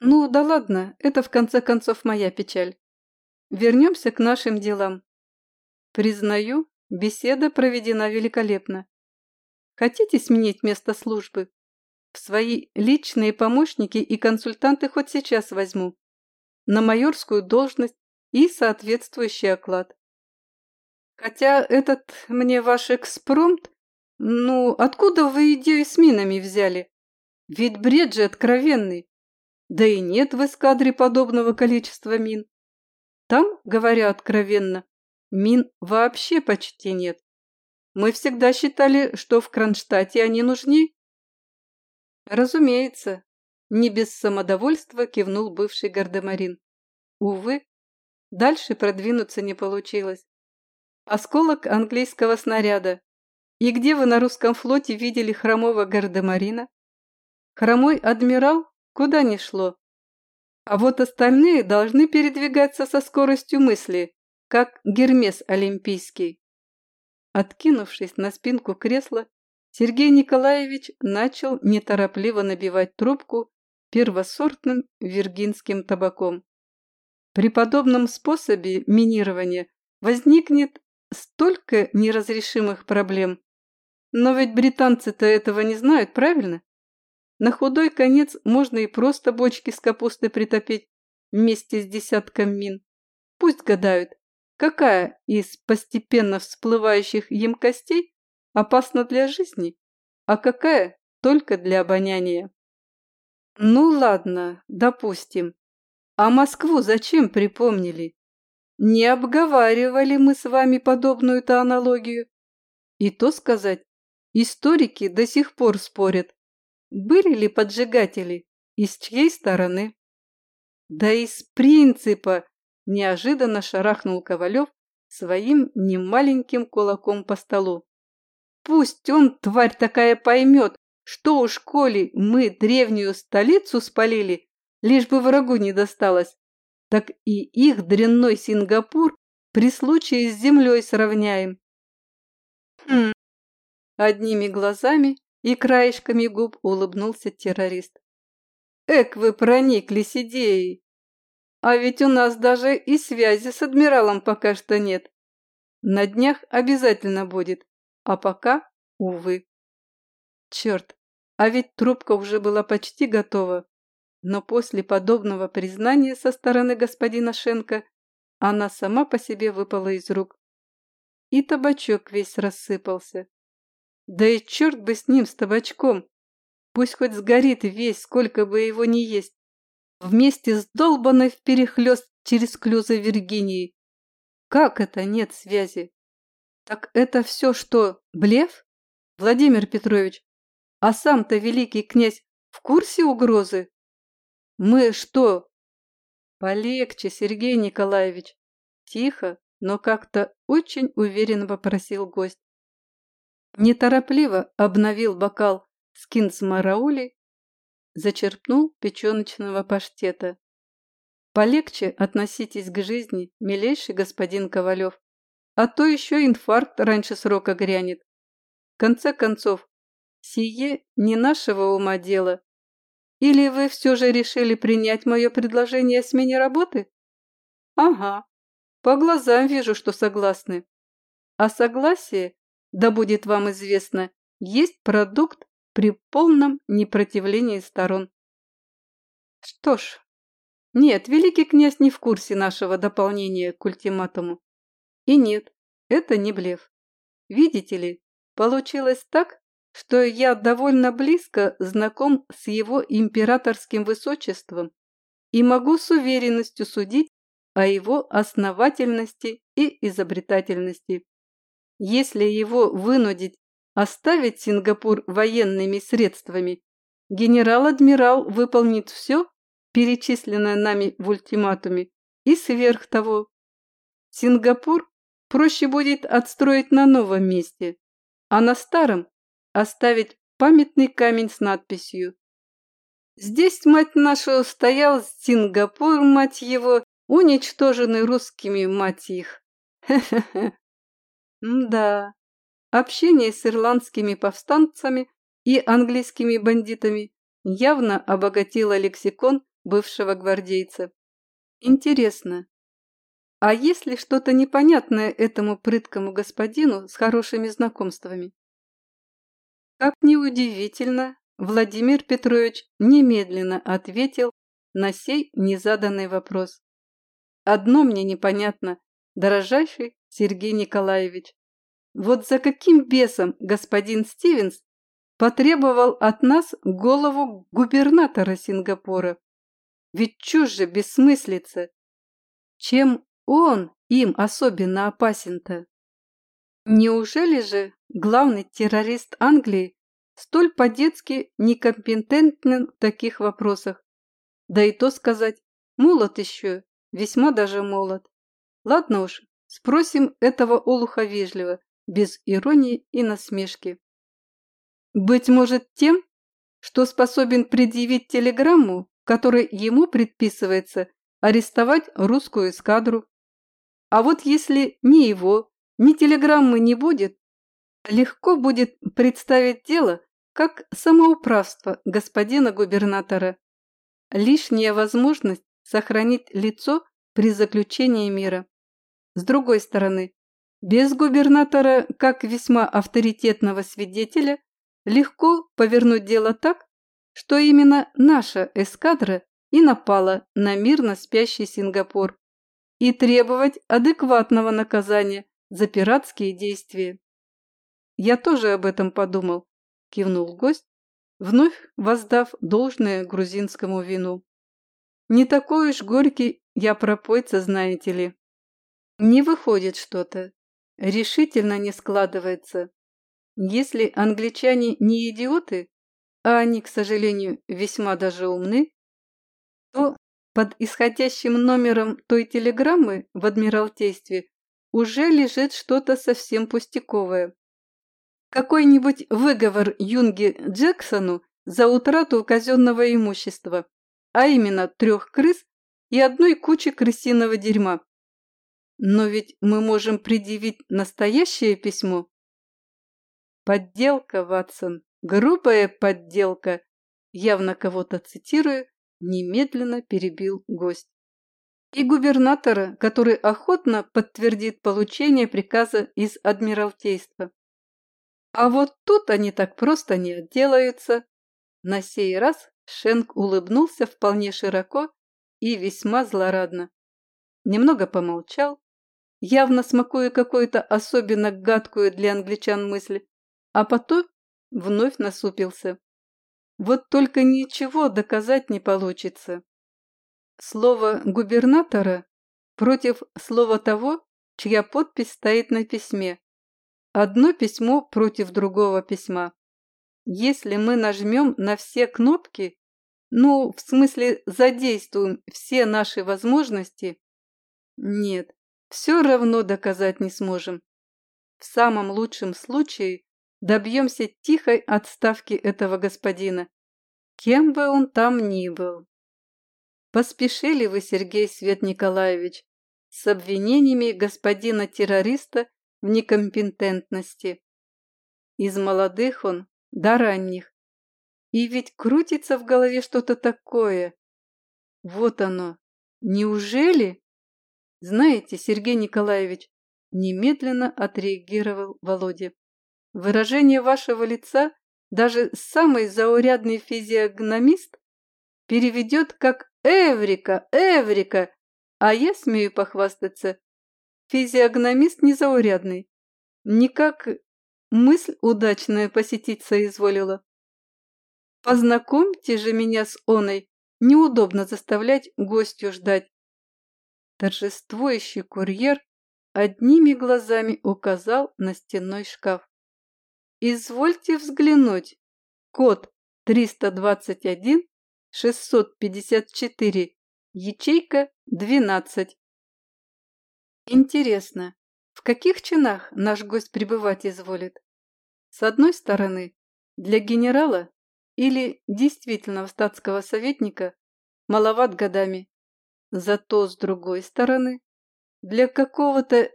Ну да ладно, это в конце концов моя печаль. Вернемся к нашим делам. Признаю, беседа проведена великолепно. Хотите сменить место службы? В свои личные помощники и консультанты хоть сейчас возьму на майорскую должность и соответствующий оклад. Хотя этот мне ваш экспромт, ну, откуда вы идею с минами взяли? Ведь бред же откровенный. Да и нет в эскадре подобного количества мин. Там, говоря откровенно, мин вообще почти нет. Мы всегда считали, что в Кронштадте они нужны. Разумеется, не без самодовольства кивнул бывший гардемарин. Увы, дальше продвинуться не получилось. Осколок английского снаряда. И где вы на русском флоте видели хромого гардемарина? Хромой адмирал куда ни шло. А вот остальные должны передвигаться со скоростью мысли, как Гермес Олимпийский. Откинувшись на спинку кресла, Сергей Николаевич начал неторопливо набивать трубку первосортным виргинским табаком. При подобном способе минирования возникнет столько неразрешимых проблем. Но ведь британцы-то этого не знают, правильно? На худой конец можно и просто бочки с капустой притопить вместе с десятком мин. Пусть гадают, какая из постепенно всплывающих емкостей опасна для жизни, а какая только для обоняния. Ну ладно, допустим. А Москву зачем припомнили? Не обговаривали мы с вами подобную-то аналогию. И то сказать, историки до сих пор спорят, были ли поджигатели и с чьей стороны. Да из принципа неожиданно шарахнул Ковалев своим немаленьким кулаком по столу. Пусть он, тварь такая, поймет, что уж коли мы древнюю столицу спалили, лишь бы врагу не досталось, так и их дрянной Сингапур при случае с землей сравняем. Хм. Одними глазами и краешками губ улыбнулся террорист. Эк, вы прониклись идеей. А ведь у нас даже и связи с адмиралом пока что нет. На днях обязательно будет, а пока, увы. Черт, а ведь трубка уже была почти готова. Но после подобного признания со стороны господина Шенка она сама по себе выпала из рук. И табачок весь рассыпался. Да и черт бы с ним, с табачком. Пусть хоть сгорит весь, сколько бы его ни есть. Вместе с долбанной вперехлёст через клюзы Виргинии. Как это нет связи? Так это все что, блеф? Владимир Петрович, а сам-то великий князь в курсе угрозы? Мы что? Полегче, Сергей Николаевич. Тихо, но как-то очень уверенно попросил гость. Неторопливо обновил бокал с кинцмараули, зачерпнул печеночного паштета. Полегче относитесь к жизни, милейший господин Ковалев, а то еще инфаркт раньше срока грянет. В конце концов, сие не нашего ума дело. Или вы все же решили принять мое предложение о смене работы? Ага, по глазам вижу, что согласны. А согласие да будет вам известно, есть продукт при полном непротивлении сторон. Что ж, нет, великий князь не в курсе нашего дополнения к ультиматуму. И нет, это не блеф. Видите ли, получилось так, что я довольно близко знаком с его императорским высочеством и могу с уверенностью судить о его основательности и изобретательности. Если его вынудить оставить Сингапур военными средствами, генерал-адмирал выполнит все, перечисленное нами в ультиматуме, и сверх того. Сингапур проще будет отстроить на новом месте, а на старом оставить памятный камень с надписью «Здесь, мать нашу, стоял Сингапур, мать его, уничтоженный русскими, мать их». *laughs* Хе-хе-хе. Да, общение с ирландскими повстанцами и английскими бандитами явно обогатило лексикон бывшего гвардейца. Интересно, а есть ли что-то непонятное этому прыткому господину с хорошими знакомствами? Как неудивительно, Владимир Петрович немедленно ответил на сей незаданный вопрос. Одно мне непонятно, дорожайший Сергей Николаевич. Вот за каким бесом господин Стивенс потребовал от нас голову губернатора Сингапура? Ведь чушь же бессмыслица. Чем он им особенно опасен-то? Неужели же главный террорист Англии столь по-детски некомпетентен в таких вопросах? Да и то сказать, молод еще, весьма даже молод. Ладно уж, Спросим этого олуха вежливо, без иронии и насмешки. Быть может тем, что способен предъявить телеграмму, которой ему предписывается арестовать русскую эскадру. А вот если ни его, ни телеграммы не будет, легко будет представить дело как самоуправство господина губернатора. Лишняя возможность сохранить лицо при заключении мира. С другой стороны, без губернатора, как весьма авторитетного свидетеля, легко повернуть дело так, что именно наша эскадра и напала на мирно спящий Сингапур и требовать адекватного наказания за пиратские действия. «Я тоже об этом подумал», – кивнул гость, вновь воздав должное грузинскому вину. «Не такой уж горький я пропойца, знаете ли». Не выходит что-то. Решительно не складывается. Если англичане не идиоты, а они, к сожалению, весьма даже умны, то под исходящим номером той телеграммы в Адмиралтействе уже лежит что-то совсем пустяковое. Какой-нибудь выговор Юнге Джексону за утрату казенного имущества, а именно трех крыс и одной кучи крысиного дерьма. Но ведь мы можем предъявить настоящее письмо. Подделка, Ватсон, грубая подделка, явно кого-то цитирую, немедленно перебил гость. И губернатора, который охотно подтвердит получение приказа из Адмиралтейства. А вот тут они так просто не отделаются. На сей раз Шенк улыбнулся вполне широко и весьма злорадно. Немного помолчал, явно смакуя какую-то особенно гадкую для англичан мысль, а потом вновь насупился. Вот только ничего доказать не получится. Слово губернатора против слова того, чья подпись стоит на письме. Одно письмо против другого письма. Если мы нажмем на все кнопки, ну, в смысле задействуем все наши возможности, нет, все равно доказать не сможем. В самом лучшем случае добьемся тихой отставки этого господина, кем бы он там ни был. Поспешили вы, Сергей Свет Николаевич, с обвинениями господина-террориста в некомпетентности. Из молодых он до ранних. И ведь крутится в голове что-то такое. Вот оно. Неужели? Знаете, Сергей Николаевич, немедленно отреагировал Володя. Выражение вашего лица даже самый заурядный физиогномист переведет как «Эврика! Эврика!», а я смею похвастаться. Физиогномист незаурядный. Никак мысль удачная посетить соизволила. Познакомьте же меня с оной, неудобно заставлять гостю ждать. Торжествующий курьер одними глазами указал на стенной шкаф. Извольте взглянуть. Код 321 654, ячейка 12. Интересно, в каких чинах наш гость пребывать изволит? С одной стороны, для генерала или действительного статского советника маловат годами, зато с другой стороны, для какого-то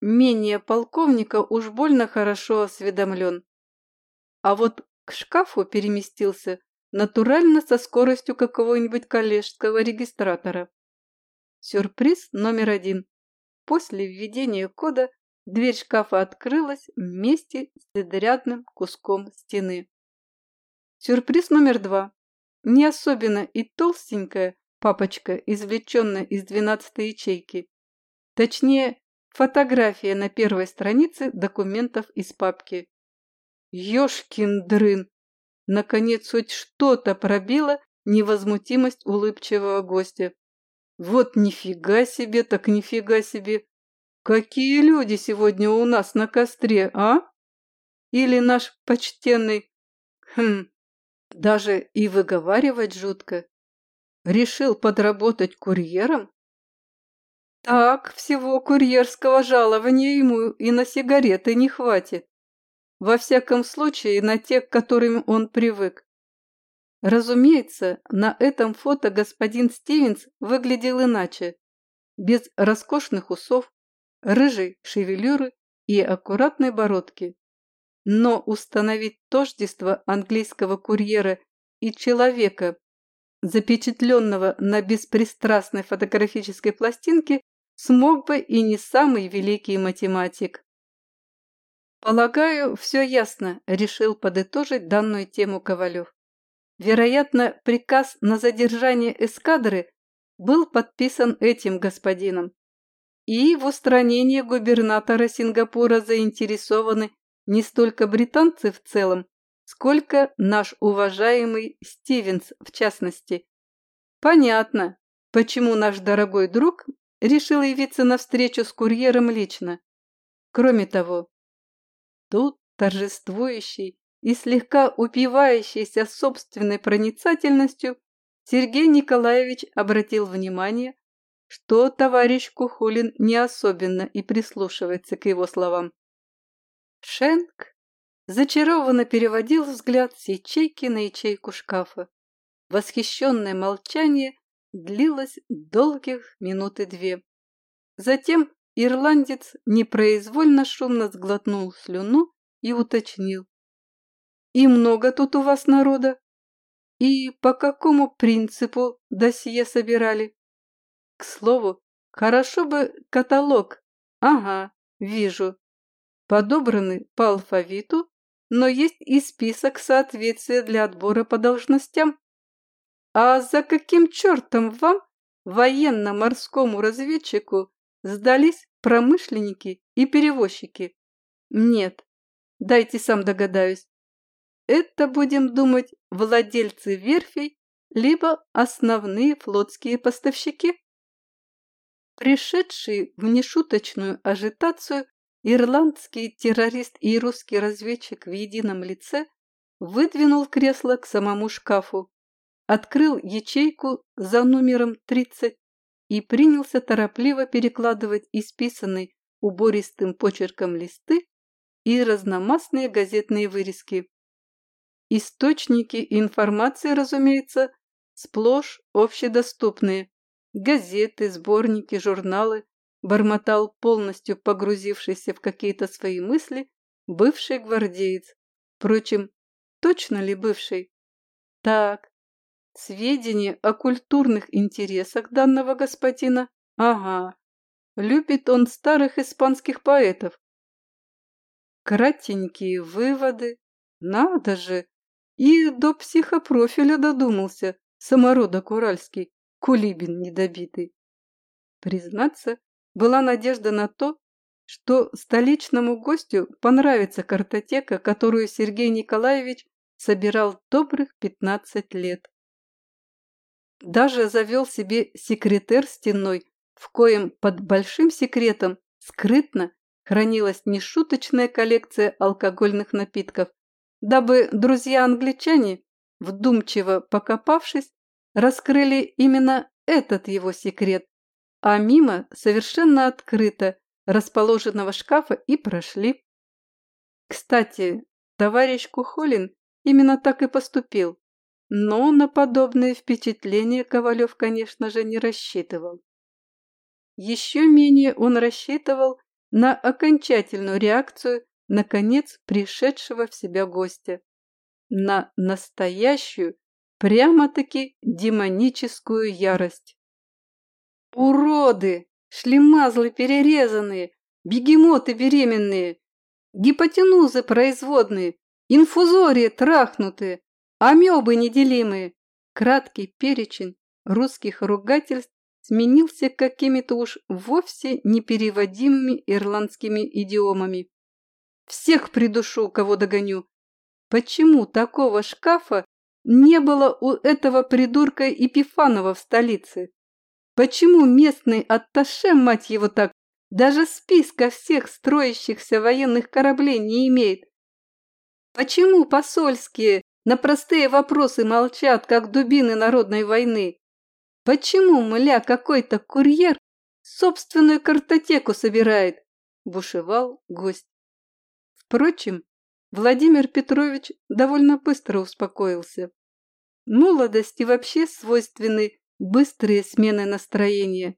менее полковника уж больно хорошо осведомлен. А вот к шкафу переместился натурально со скоростью какого-нибудь коллежского регистратора. Сюрприз номер один. После введения кода дверь шкафа открылась вместе с изрядным куском стены. Сюрприз номер два. Не особенно и толстенькая папочка, извлеченная из двенадцатой ячейки. Точнее, фотография на первой странице документов из папки. Ёшкин дрын! Наконец хоть что-то пробило невозмутимость улыбчивого гостя. Вот нифига себе, так нифига себе! Какие люди сегодня у нас на костре, а? Или наш почтенный... Хм, даже и выговаривать жутко. Решил подработать курьером? Так, всего курьерского жалования ему и на сигареты не хватит. Во всяком случае, на те, к которым он привык. Разумеется, на этом фото господин Стивенс выглядел иначе. Без роскошных усов, рыжей шевелюры и аккуратной бородки. Но установить тождество английского курьера и человека, запечатленного на беспристрастной фотографической пластинке, смог бы и не самый великий математик. «Полагаю, все ясно», – решил подытожить данную тему Ковалев. Вероятно, приказ на задержание эскадры был подписан этим господином. И в устранении губернатора Сингапура заинтересованы не столько британцы в целом, сколько наш уважаемый Стивенс в частности. Понятно, почему наш дорогой друг решил явиться на встречу с курьером лично. Кроме того, Тут торжествующий и слегка упивающийся собственной проницательностью Сергей Николаевич обратил внимание, что товарищ Кухулин не особенно и прислушивается к его словам. Шенк зачарованно переводил взгляд с ячейки на ячейку шкафа. Восхищенное молчание длилось долгих минуты две. Затем ирландец непроизвольно шумно сглотнул слюну и уточнил. «И много тут у вас народа? И по какому принципу досье собирали?» «К слову, хорошо бы каталог. Ага, вижу. Подобраны по алфавиту, но есть и список соответствия для отбора по должностям. А за каким чертом вам, военно-морскому разведчику, сдались промышленники и перевозчики? Нет, дайте сам догадаюсь. Это, будем думать, владельцы верфей, либо основные флотские поставщики. Пришедший в нешуточную ажитацию ирландский террорист и русский разведчик в едином лице выдвинул кресло к самому шкафу открыл ячейку за номером 30 и принялся торопливо перекладывать исписанные убористым почерком листы и разномастные газетные вырезки. Источники информации, разумеется, сплошь общедоступные. Газеты, сборники, журналы, бормотал полностью погрузившийся в какие-то свои мысли бывший гвардеец. Впрочем, точно ли бывший? Так, Сведения о культурных интересах данного господина? Ага. Любит он старых испанских поэтов. Кратенькие выводы. Надо же. И до психопрофиля додумался. Самородок уральский. Кулибин недобитый. Признаться, была надежда на то, что столичному гостю понравится картотека, которую Сергей Николаевич собирал добрых 15 лет. Даже завел себе секретер стенной, в коем под большим секретом скрытно хранилась нешуточная коллекция алкогольных напитков, дабы друзья-англичане, вдумчиво покопавшись, раскрыли именно этот его секрет, а мимо совершенно открыто расположенного шкафа и прошли. Кстати, товарищ Кухолин именно так и поступил. Но на подобное впечатление Ковалев, конечно же, не рассчитывал. Еще менее он рассчитывал на окончательную реакцию, наконец, пришедшего в себя гостя. На настоящую, прямо-таки демоническую ярость. «Уроды! Шлемазлы перерезанные! Бегемоты беременные! Гипотенузы производные! Инфузории трахнутые! Амебы неделимые! Краткий перечень русских ругательств сменился какими-то уж вовсе непереводимыми ирландскими идиомами. Всех придушу, кого догоню. Почему такого шкафа не было у этого придурка Епифанова в столице? Почему местный атташе, мать его так, даже списка всех строящихся военных кораблей не имеет? Почему посольские на простые вопросы молчат, как дубины народной войны. Почему, мля, какой-то курьер собственную картотеку собирает? Бушевал гость. Впрочем, Владимир Петрович довольно быстро успокоился. Молодости вообще свойственны быстрые смены настроения.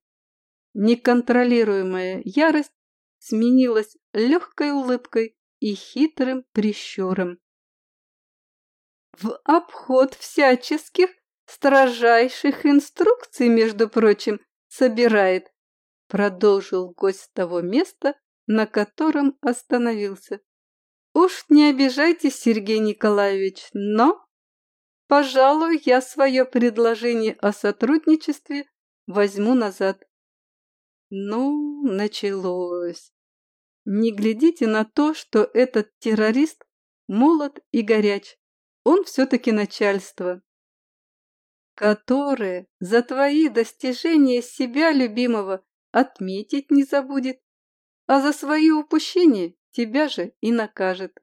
Неконтролируемая ярость сменилась легкой улыбкой и хитрым прищуром в обход всяческих строжайших инструкций, между прочим, собирает, продолжил гость того места, на котором остановился. Уж не обижайтесь, Сергей Николаевич, но, пожалуй, я свое предложение о сотрудничестве возьму назад. Ну, началось. Не глядите на то, что этот террорист молод и горяч он все-таки начальство, которое за твои достижения себя любимого отметить не забудет, а за свои упущения тебя же и накажет.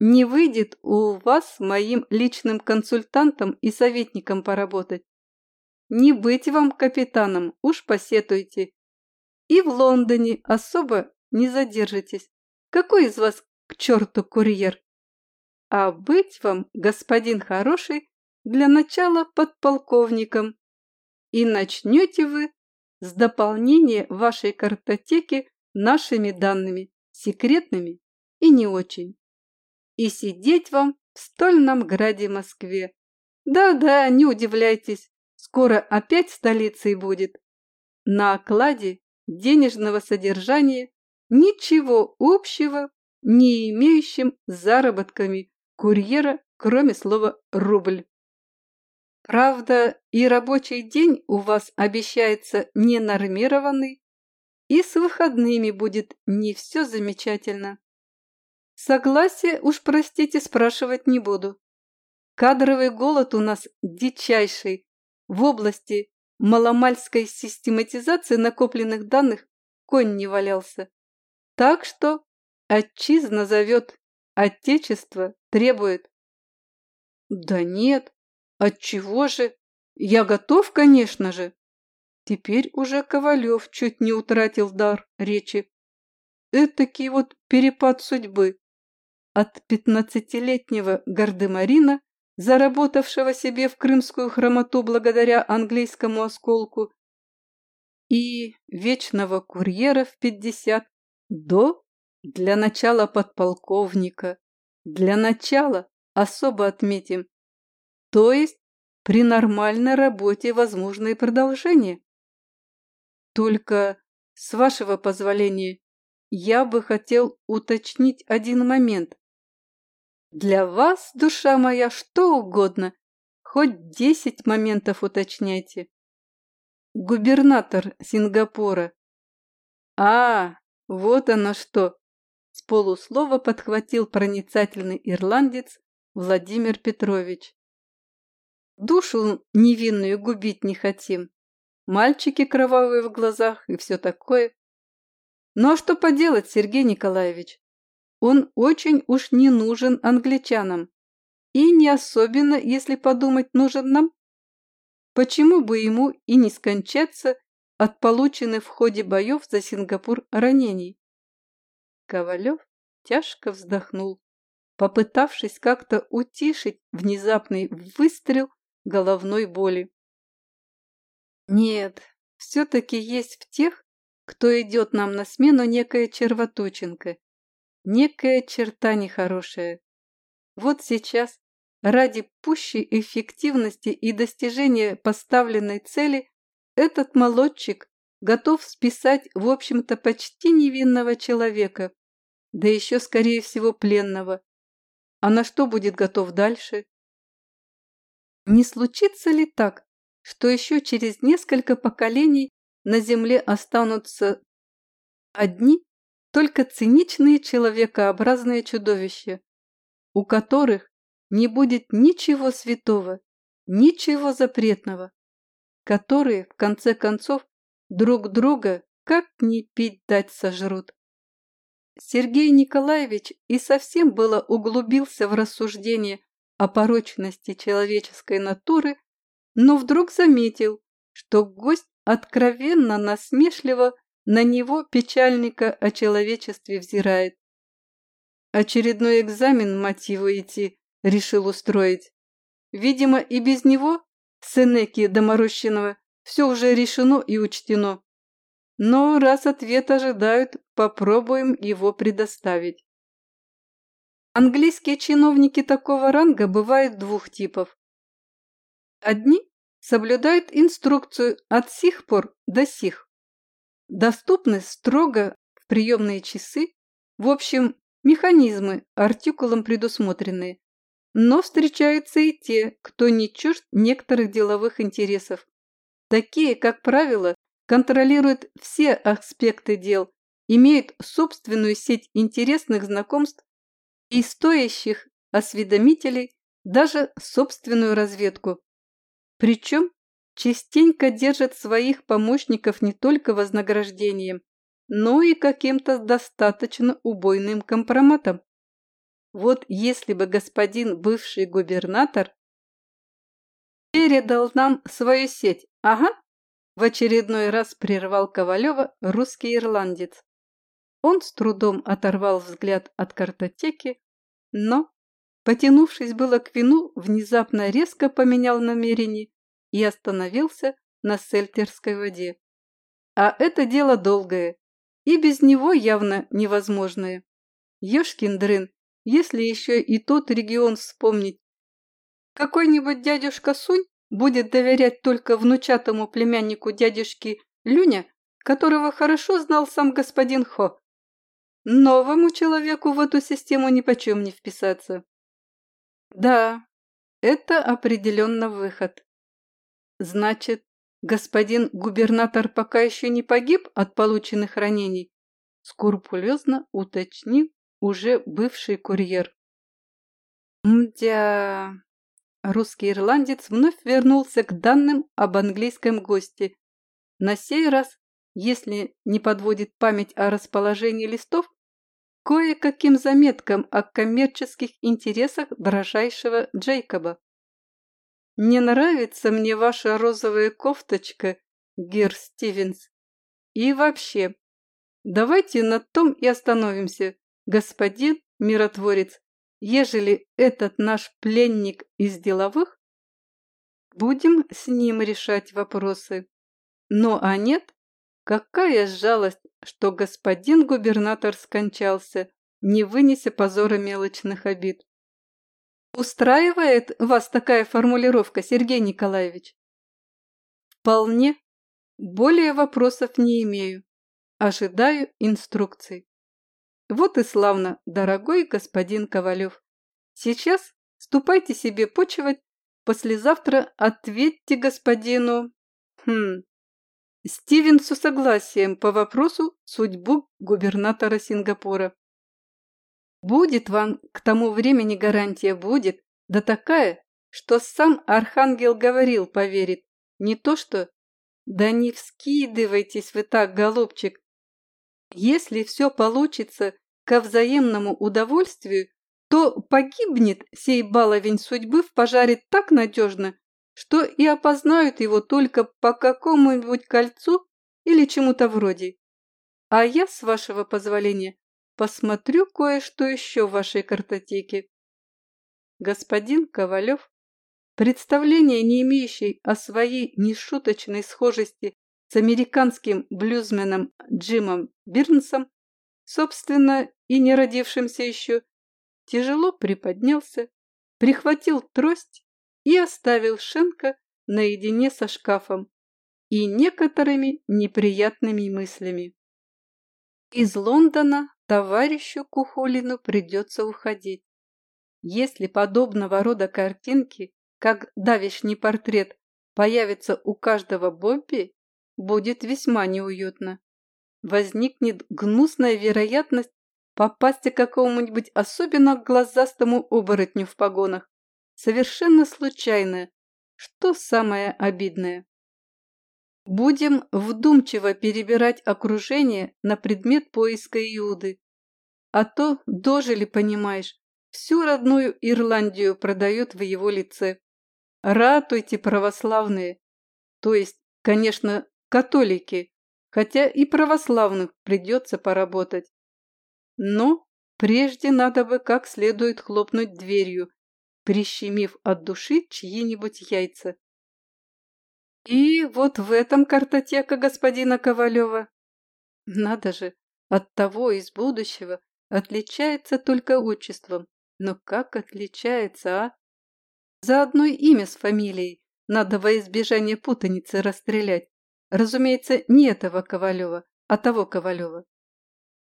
Не выйдет у вас моим личным консультантом и советником поработать. Не быть вам капитаном, уж посетуйте. И в Лондоне особо не задержитесь. Какой из вас к черту курьер. А быть вам, господин хороший, для начала подполковником. И начнете вы с дополнения вашей картотеки нашими данными, секретными и не очень. И сидеть вам в стольном граде Москве. Да-да, не удивляйтесь, скоро опять столицей будет. На окладе денежного содержания ничего общего не имеющим заработками курьера, кроме слова «рубль». Правда, и рабочий день у вас обещается ненормированный, и с выходными будет не все замечательно. Согласие, уж простите, спрашивать не буду. Кадровый голод у нас дичайший. В области маломальской систематизации накопленных данных конь не валялся. Так что отчизна зовет, отечество требует. Да нет, отчего же? Я готов, конечно же. Теперь уже Ковалев чуть не утратил дар речи. Этакий вот перепад судьбы. От пятнадцатилетнего гардемарина, заработавшего себе в крымскую хромоту благодаря английскому осколку, и вечного курьера в пятьдесят до для начала подполковника, для начала особо отметим, то есть при нормальной работе возможно и продолжение. Только, с вашего позволения, я бы хотел уточнить один момент. Для вас, душа моя, что угодно, хоть десять моментов уточняйте. Губернатор Сингапура. А, вот оно что! С полуслова подхватил проницательный ирландец Владимир Петрович. Душу невинную губить не хотим. Мальчики кровавые в глазах и все такое. Ну а что поделать, Сергей Николаевич? Он очень уж не нужен англичанам. И не особенно, если подумать, нужен нам. Почему бы ему и не скончаться от полученных в ходе боев за Сингапур ранений. Ковалев тяжко вздохнул, попытавшись как-то утишить внезапный выстрел головной боли. Нет, все-таки есть в тех, кто идет нам на смену некая червоточинка, некая черта нехорошая. Вот сейчас, ради пущей эффективности и достижения поставленной цели, этот молодчик готов списать, в общем-то, почти невинного человека, да еще, скорее всего, пленного. А на что будет готов дальше? Не случится ли так, что еще через несколько поколений на земле останутся одни только циничные человекообразные чудовища, у которых не будет ничего святого, ничего запретного, которые, в конце концов, друг друга как ни пить дать сожрут. Сергей Николаевич и совсем было углубился в рассуждение о порочности человеческой натуры, но вдруг заметил, что гость откровенно насмешливо на него печальника о человечестве взирает. Очередной экзамен, мать его, идти, решил устроить. Видимо, и без него Сенеки Доморощенного все уже решено и учтено. Но раз ответ ожидают, попробуем его предоставить. Английские чиновники такого ранга бывают двух типов. Одни соблюдают инструкцию от сих пор до сих. Доступны строго в приемные часы, в общем, механизмы артикулом предусмотренные, но встречаются и те, кто не чужд некоторых деловых интересов. Такие, как правило, контролируют все аспекты дел, имеют собственную сеть интересных знакомств и стоящих осведомителей, даже собственную разведку. Причем частенько держат своих помощников не только вознаграждением, но и каким-то достаточно убойным компроматом. Вот если бы господин бывший губернатор передал нам свою сеть, ага, в очередной раз прервал Ковалева русский ирландец. Он с трудом оторвал взгляд от картотеки, но, потянувшись было к вину, внезапно резко поменял намерение и остановился на сельтерской воде. А это дело долгое, и без него явно невозможное. Ёшкин дрын, если еще и тот регион вспомнить. Какой-нибудь дядюшка Сунь будет доверять только внучатому племяннику дядюшки Люня, которого хорошо знал сам господин Хо. Новому человеку в эту систему ни почем не вписаться. Да, это определенно выход. Значит, господин губернатор пока еще не погиб от полученных ранений? Скрупулезно уточнил уже бывший курьер. Мдя... Русский ирландец вновь вернулся к данным об английском госте. На сей раз, если не подводит память о расположении листов, кое-каким заметкам о коммерческих интересах дрожайшего Джейкоба. «Не нравится мне ваша розовая кофточка, Гер Стивенс. И вообще, давайте на том и остановимся, господин миротворец. Ежели этот наш пленник из деловых, будем с ним решать вопросы. Ну а нет, какая жалость, что господин губернатор скончался, не вынеся позора мелочных обид. Устраивает вас такая формулировка, Сергей Николаевич? Вполне. Более вопросов не имею. Ожидаю инструкций. Вот и славно, дорогой господин Ковалев. Сейчас ступайте себе почивать, послезавтра ответьте господину... Хм... Стивенсу согласием по вопросу судьбу губернатора Сингапура. Будет вам к тому времени гарантия, будет, да такая, что сам Архангел говорил, поверит. Не то что... Да не вскидывайтесь вы так, голубчик. Если все получится ко взаимному удовольствию, то погибнет сей баловень судьбы в пожаре так надежно, что и опознают его только по какому-нибудь кольцу или чему-то вроде. А я, с вашего позволения, посмотрю кое-что еще в вашей картотеке. Господин Ковалев, представление, не имеющий о своей нешуточной схожести с американским блюзменом Джимом Бирнсом, собственно, и не родившимся еще, тяжело приподнялся, прихватил трость и оставил Шенка наедине со шкафом и некоторыми неприятными мыслями. Из Лондона товарищу Кухолину придется уходить. Если подобного рода картинки, как давишний портрет, появятся у каждого Бобби, будет весьма неуютно. Возникнет гнусная вероятность попасть к какому-нибудь особенно глазастому оборотню в погонах. Совершенно случайное, что самое обидное. Будем вдумчиво перебирать окружение на предмет поиска Иуды. А то, дожили, понимаешь, всю родную Ирландию продают в его лице. Ратуйте, православные. То есть, конечно, католики, хотя и православных придется поработать. Но прежде надо бы как следует хлопнуть дверью, прищемив от души чьи-нибудь яйца. И вот в этом картотека господина Ковалева. Надо же, от того из будущего отличается только отчеством. Но как отличается, а? За одно имя с фамилией надо во избежание путаницы расстрелять. Разумеется, не этого Ковалева, а того Ковалева.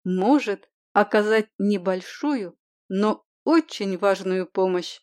Может, оказать небольшую, но очень важную помощь.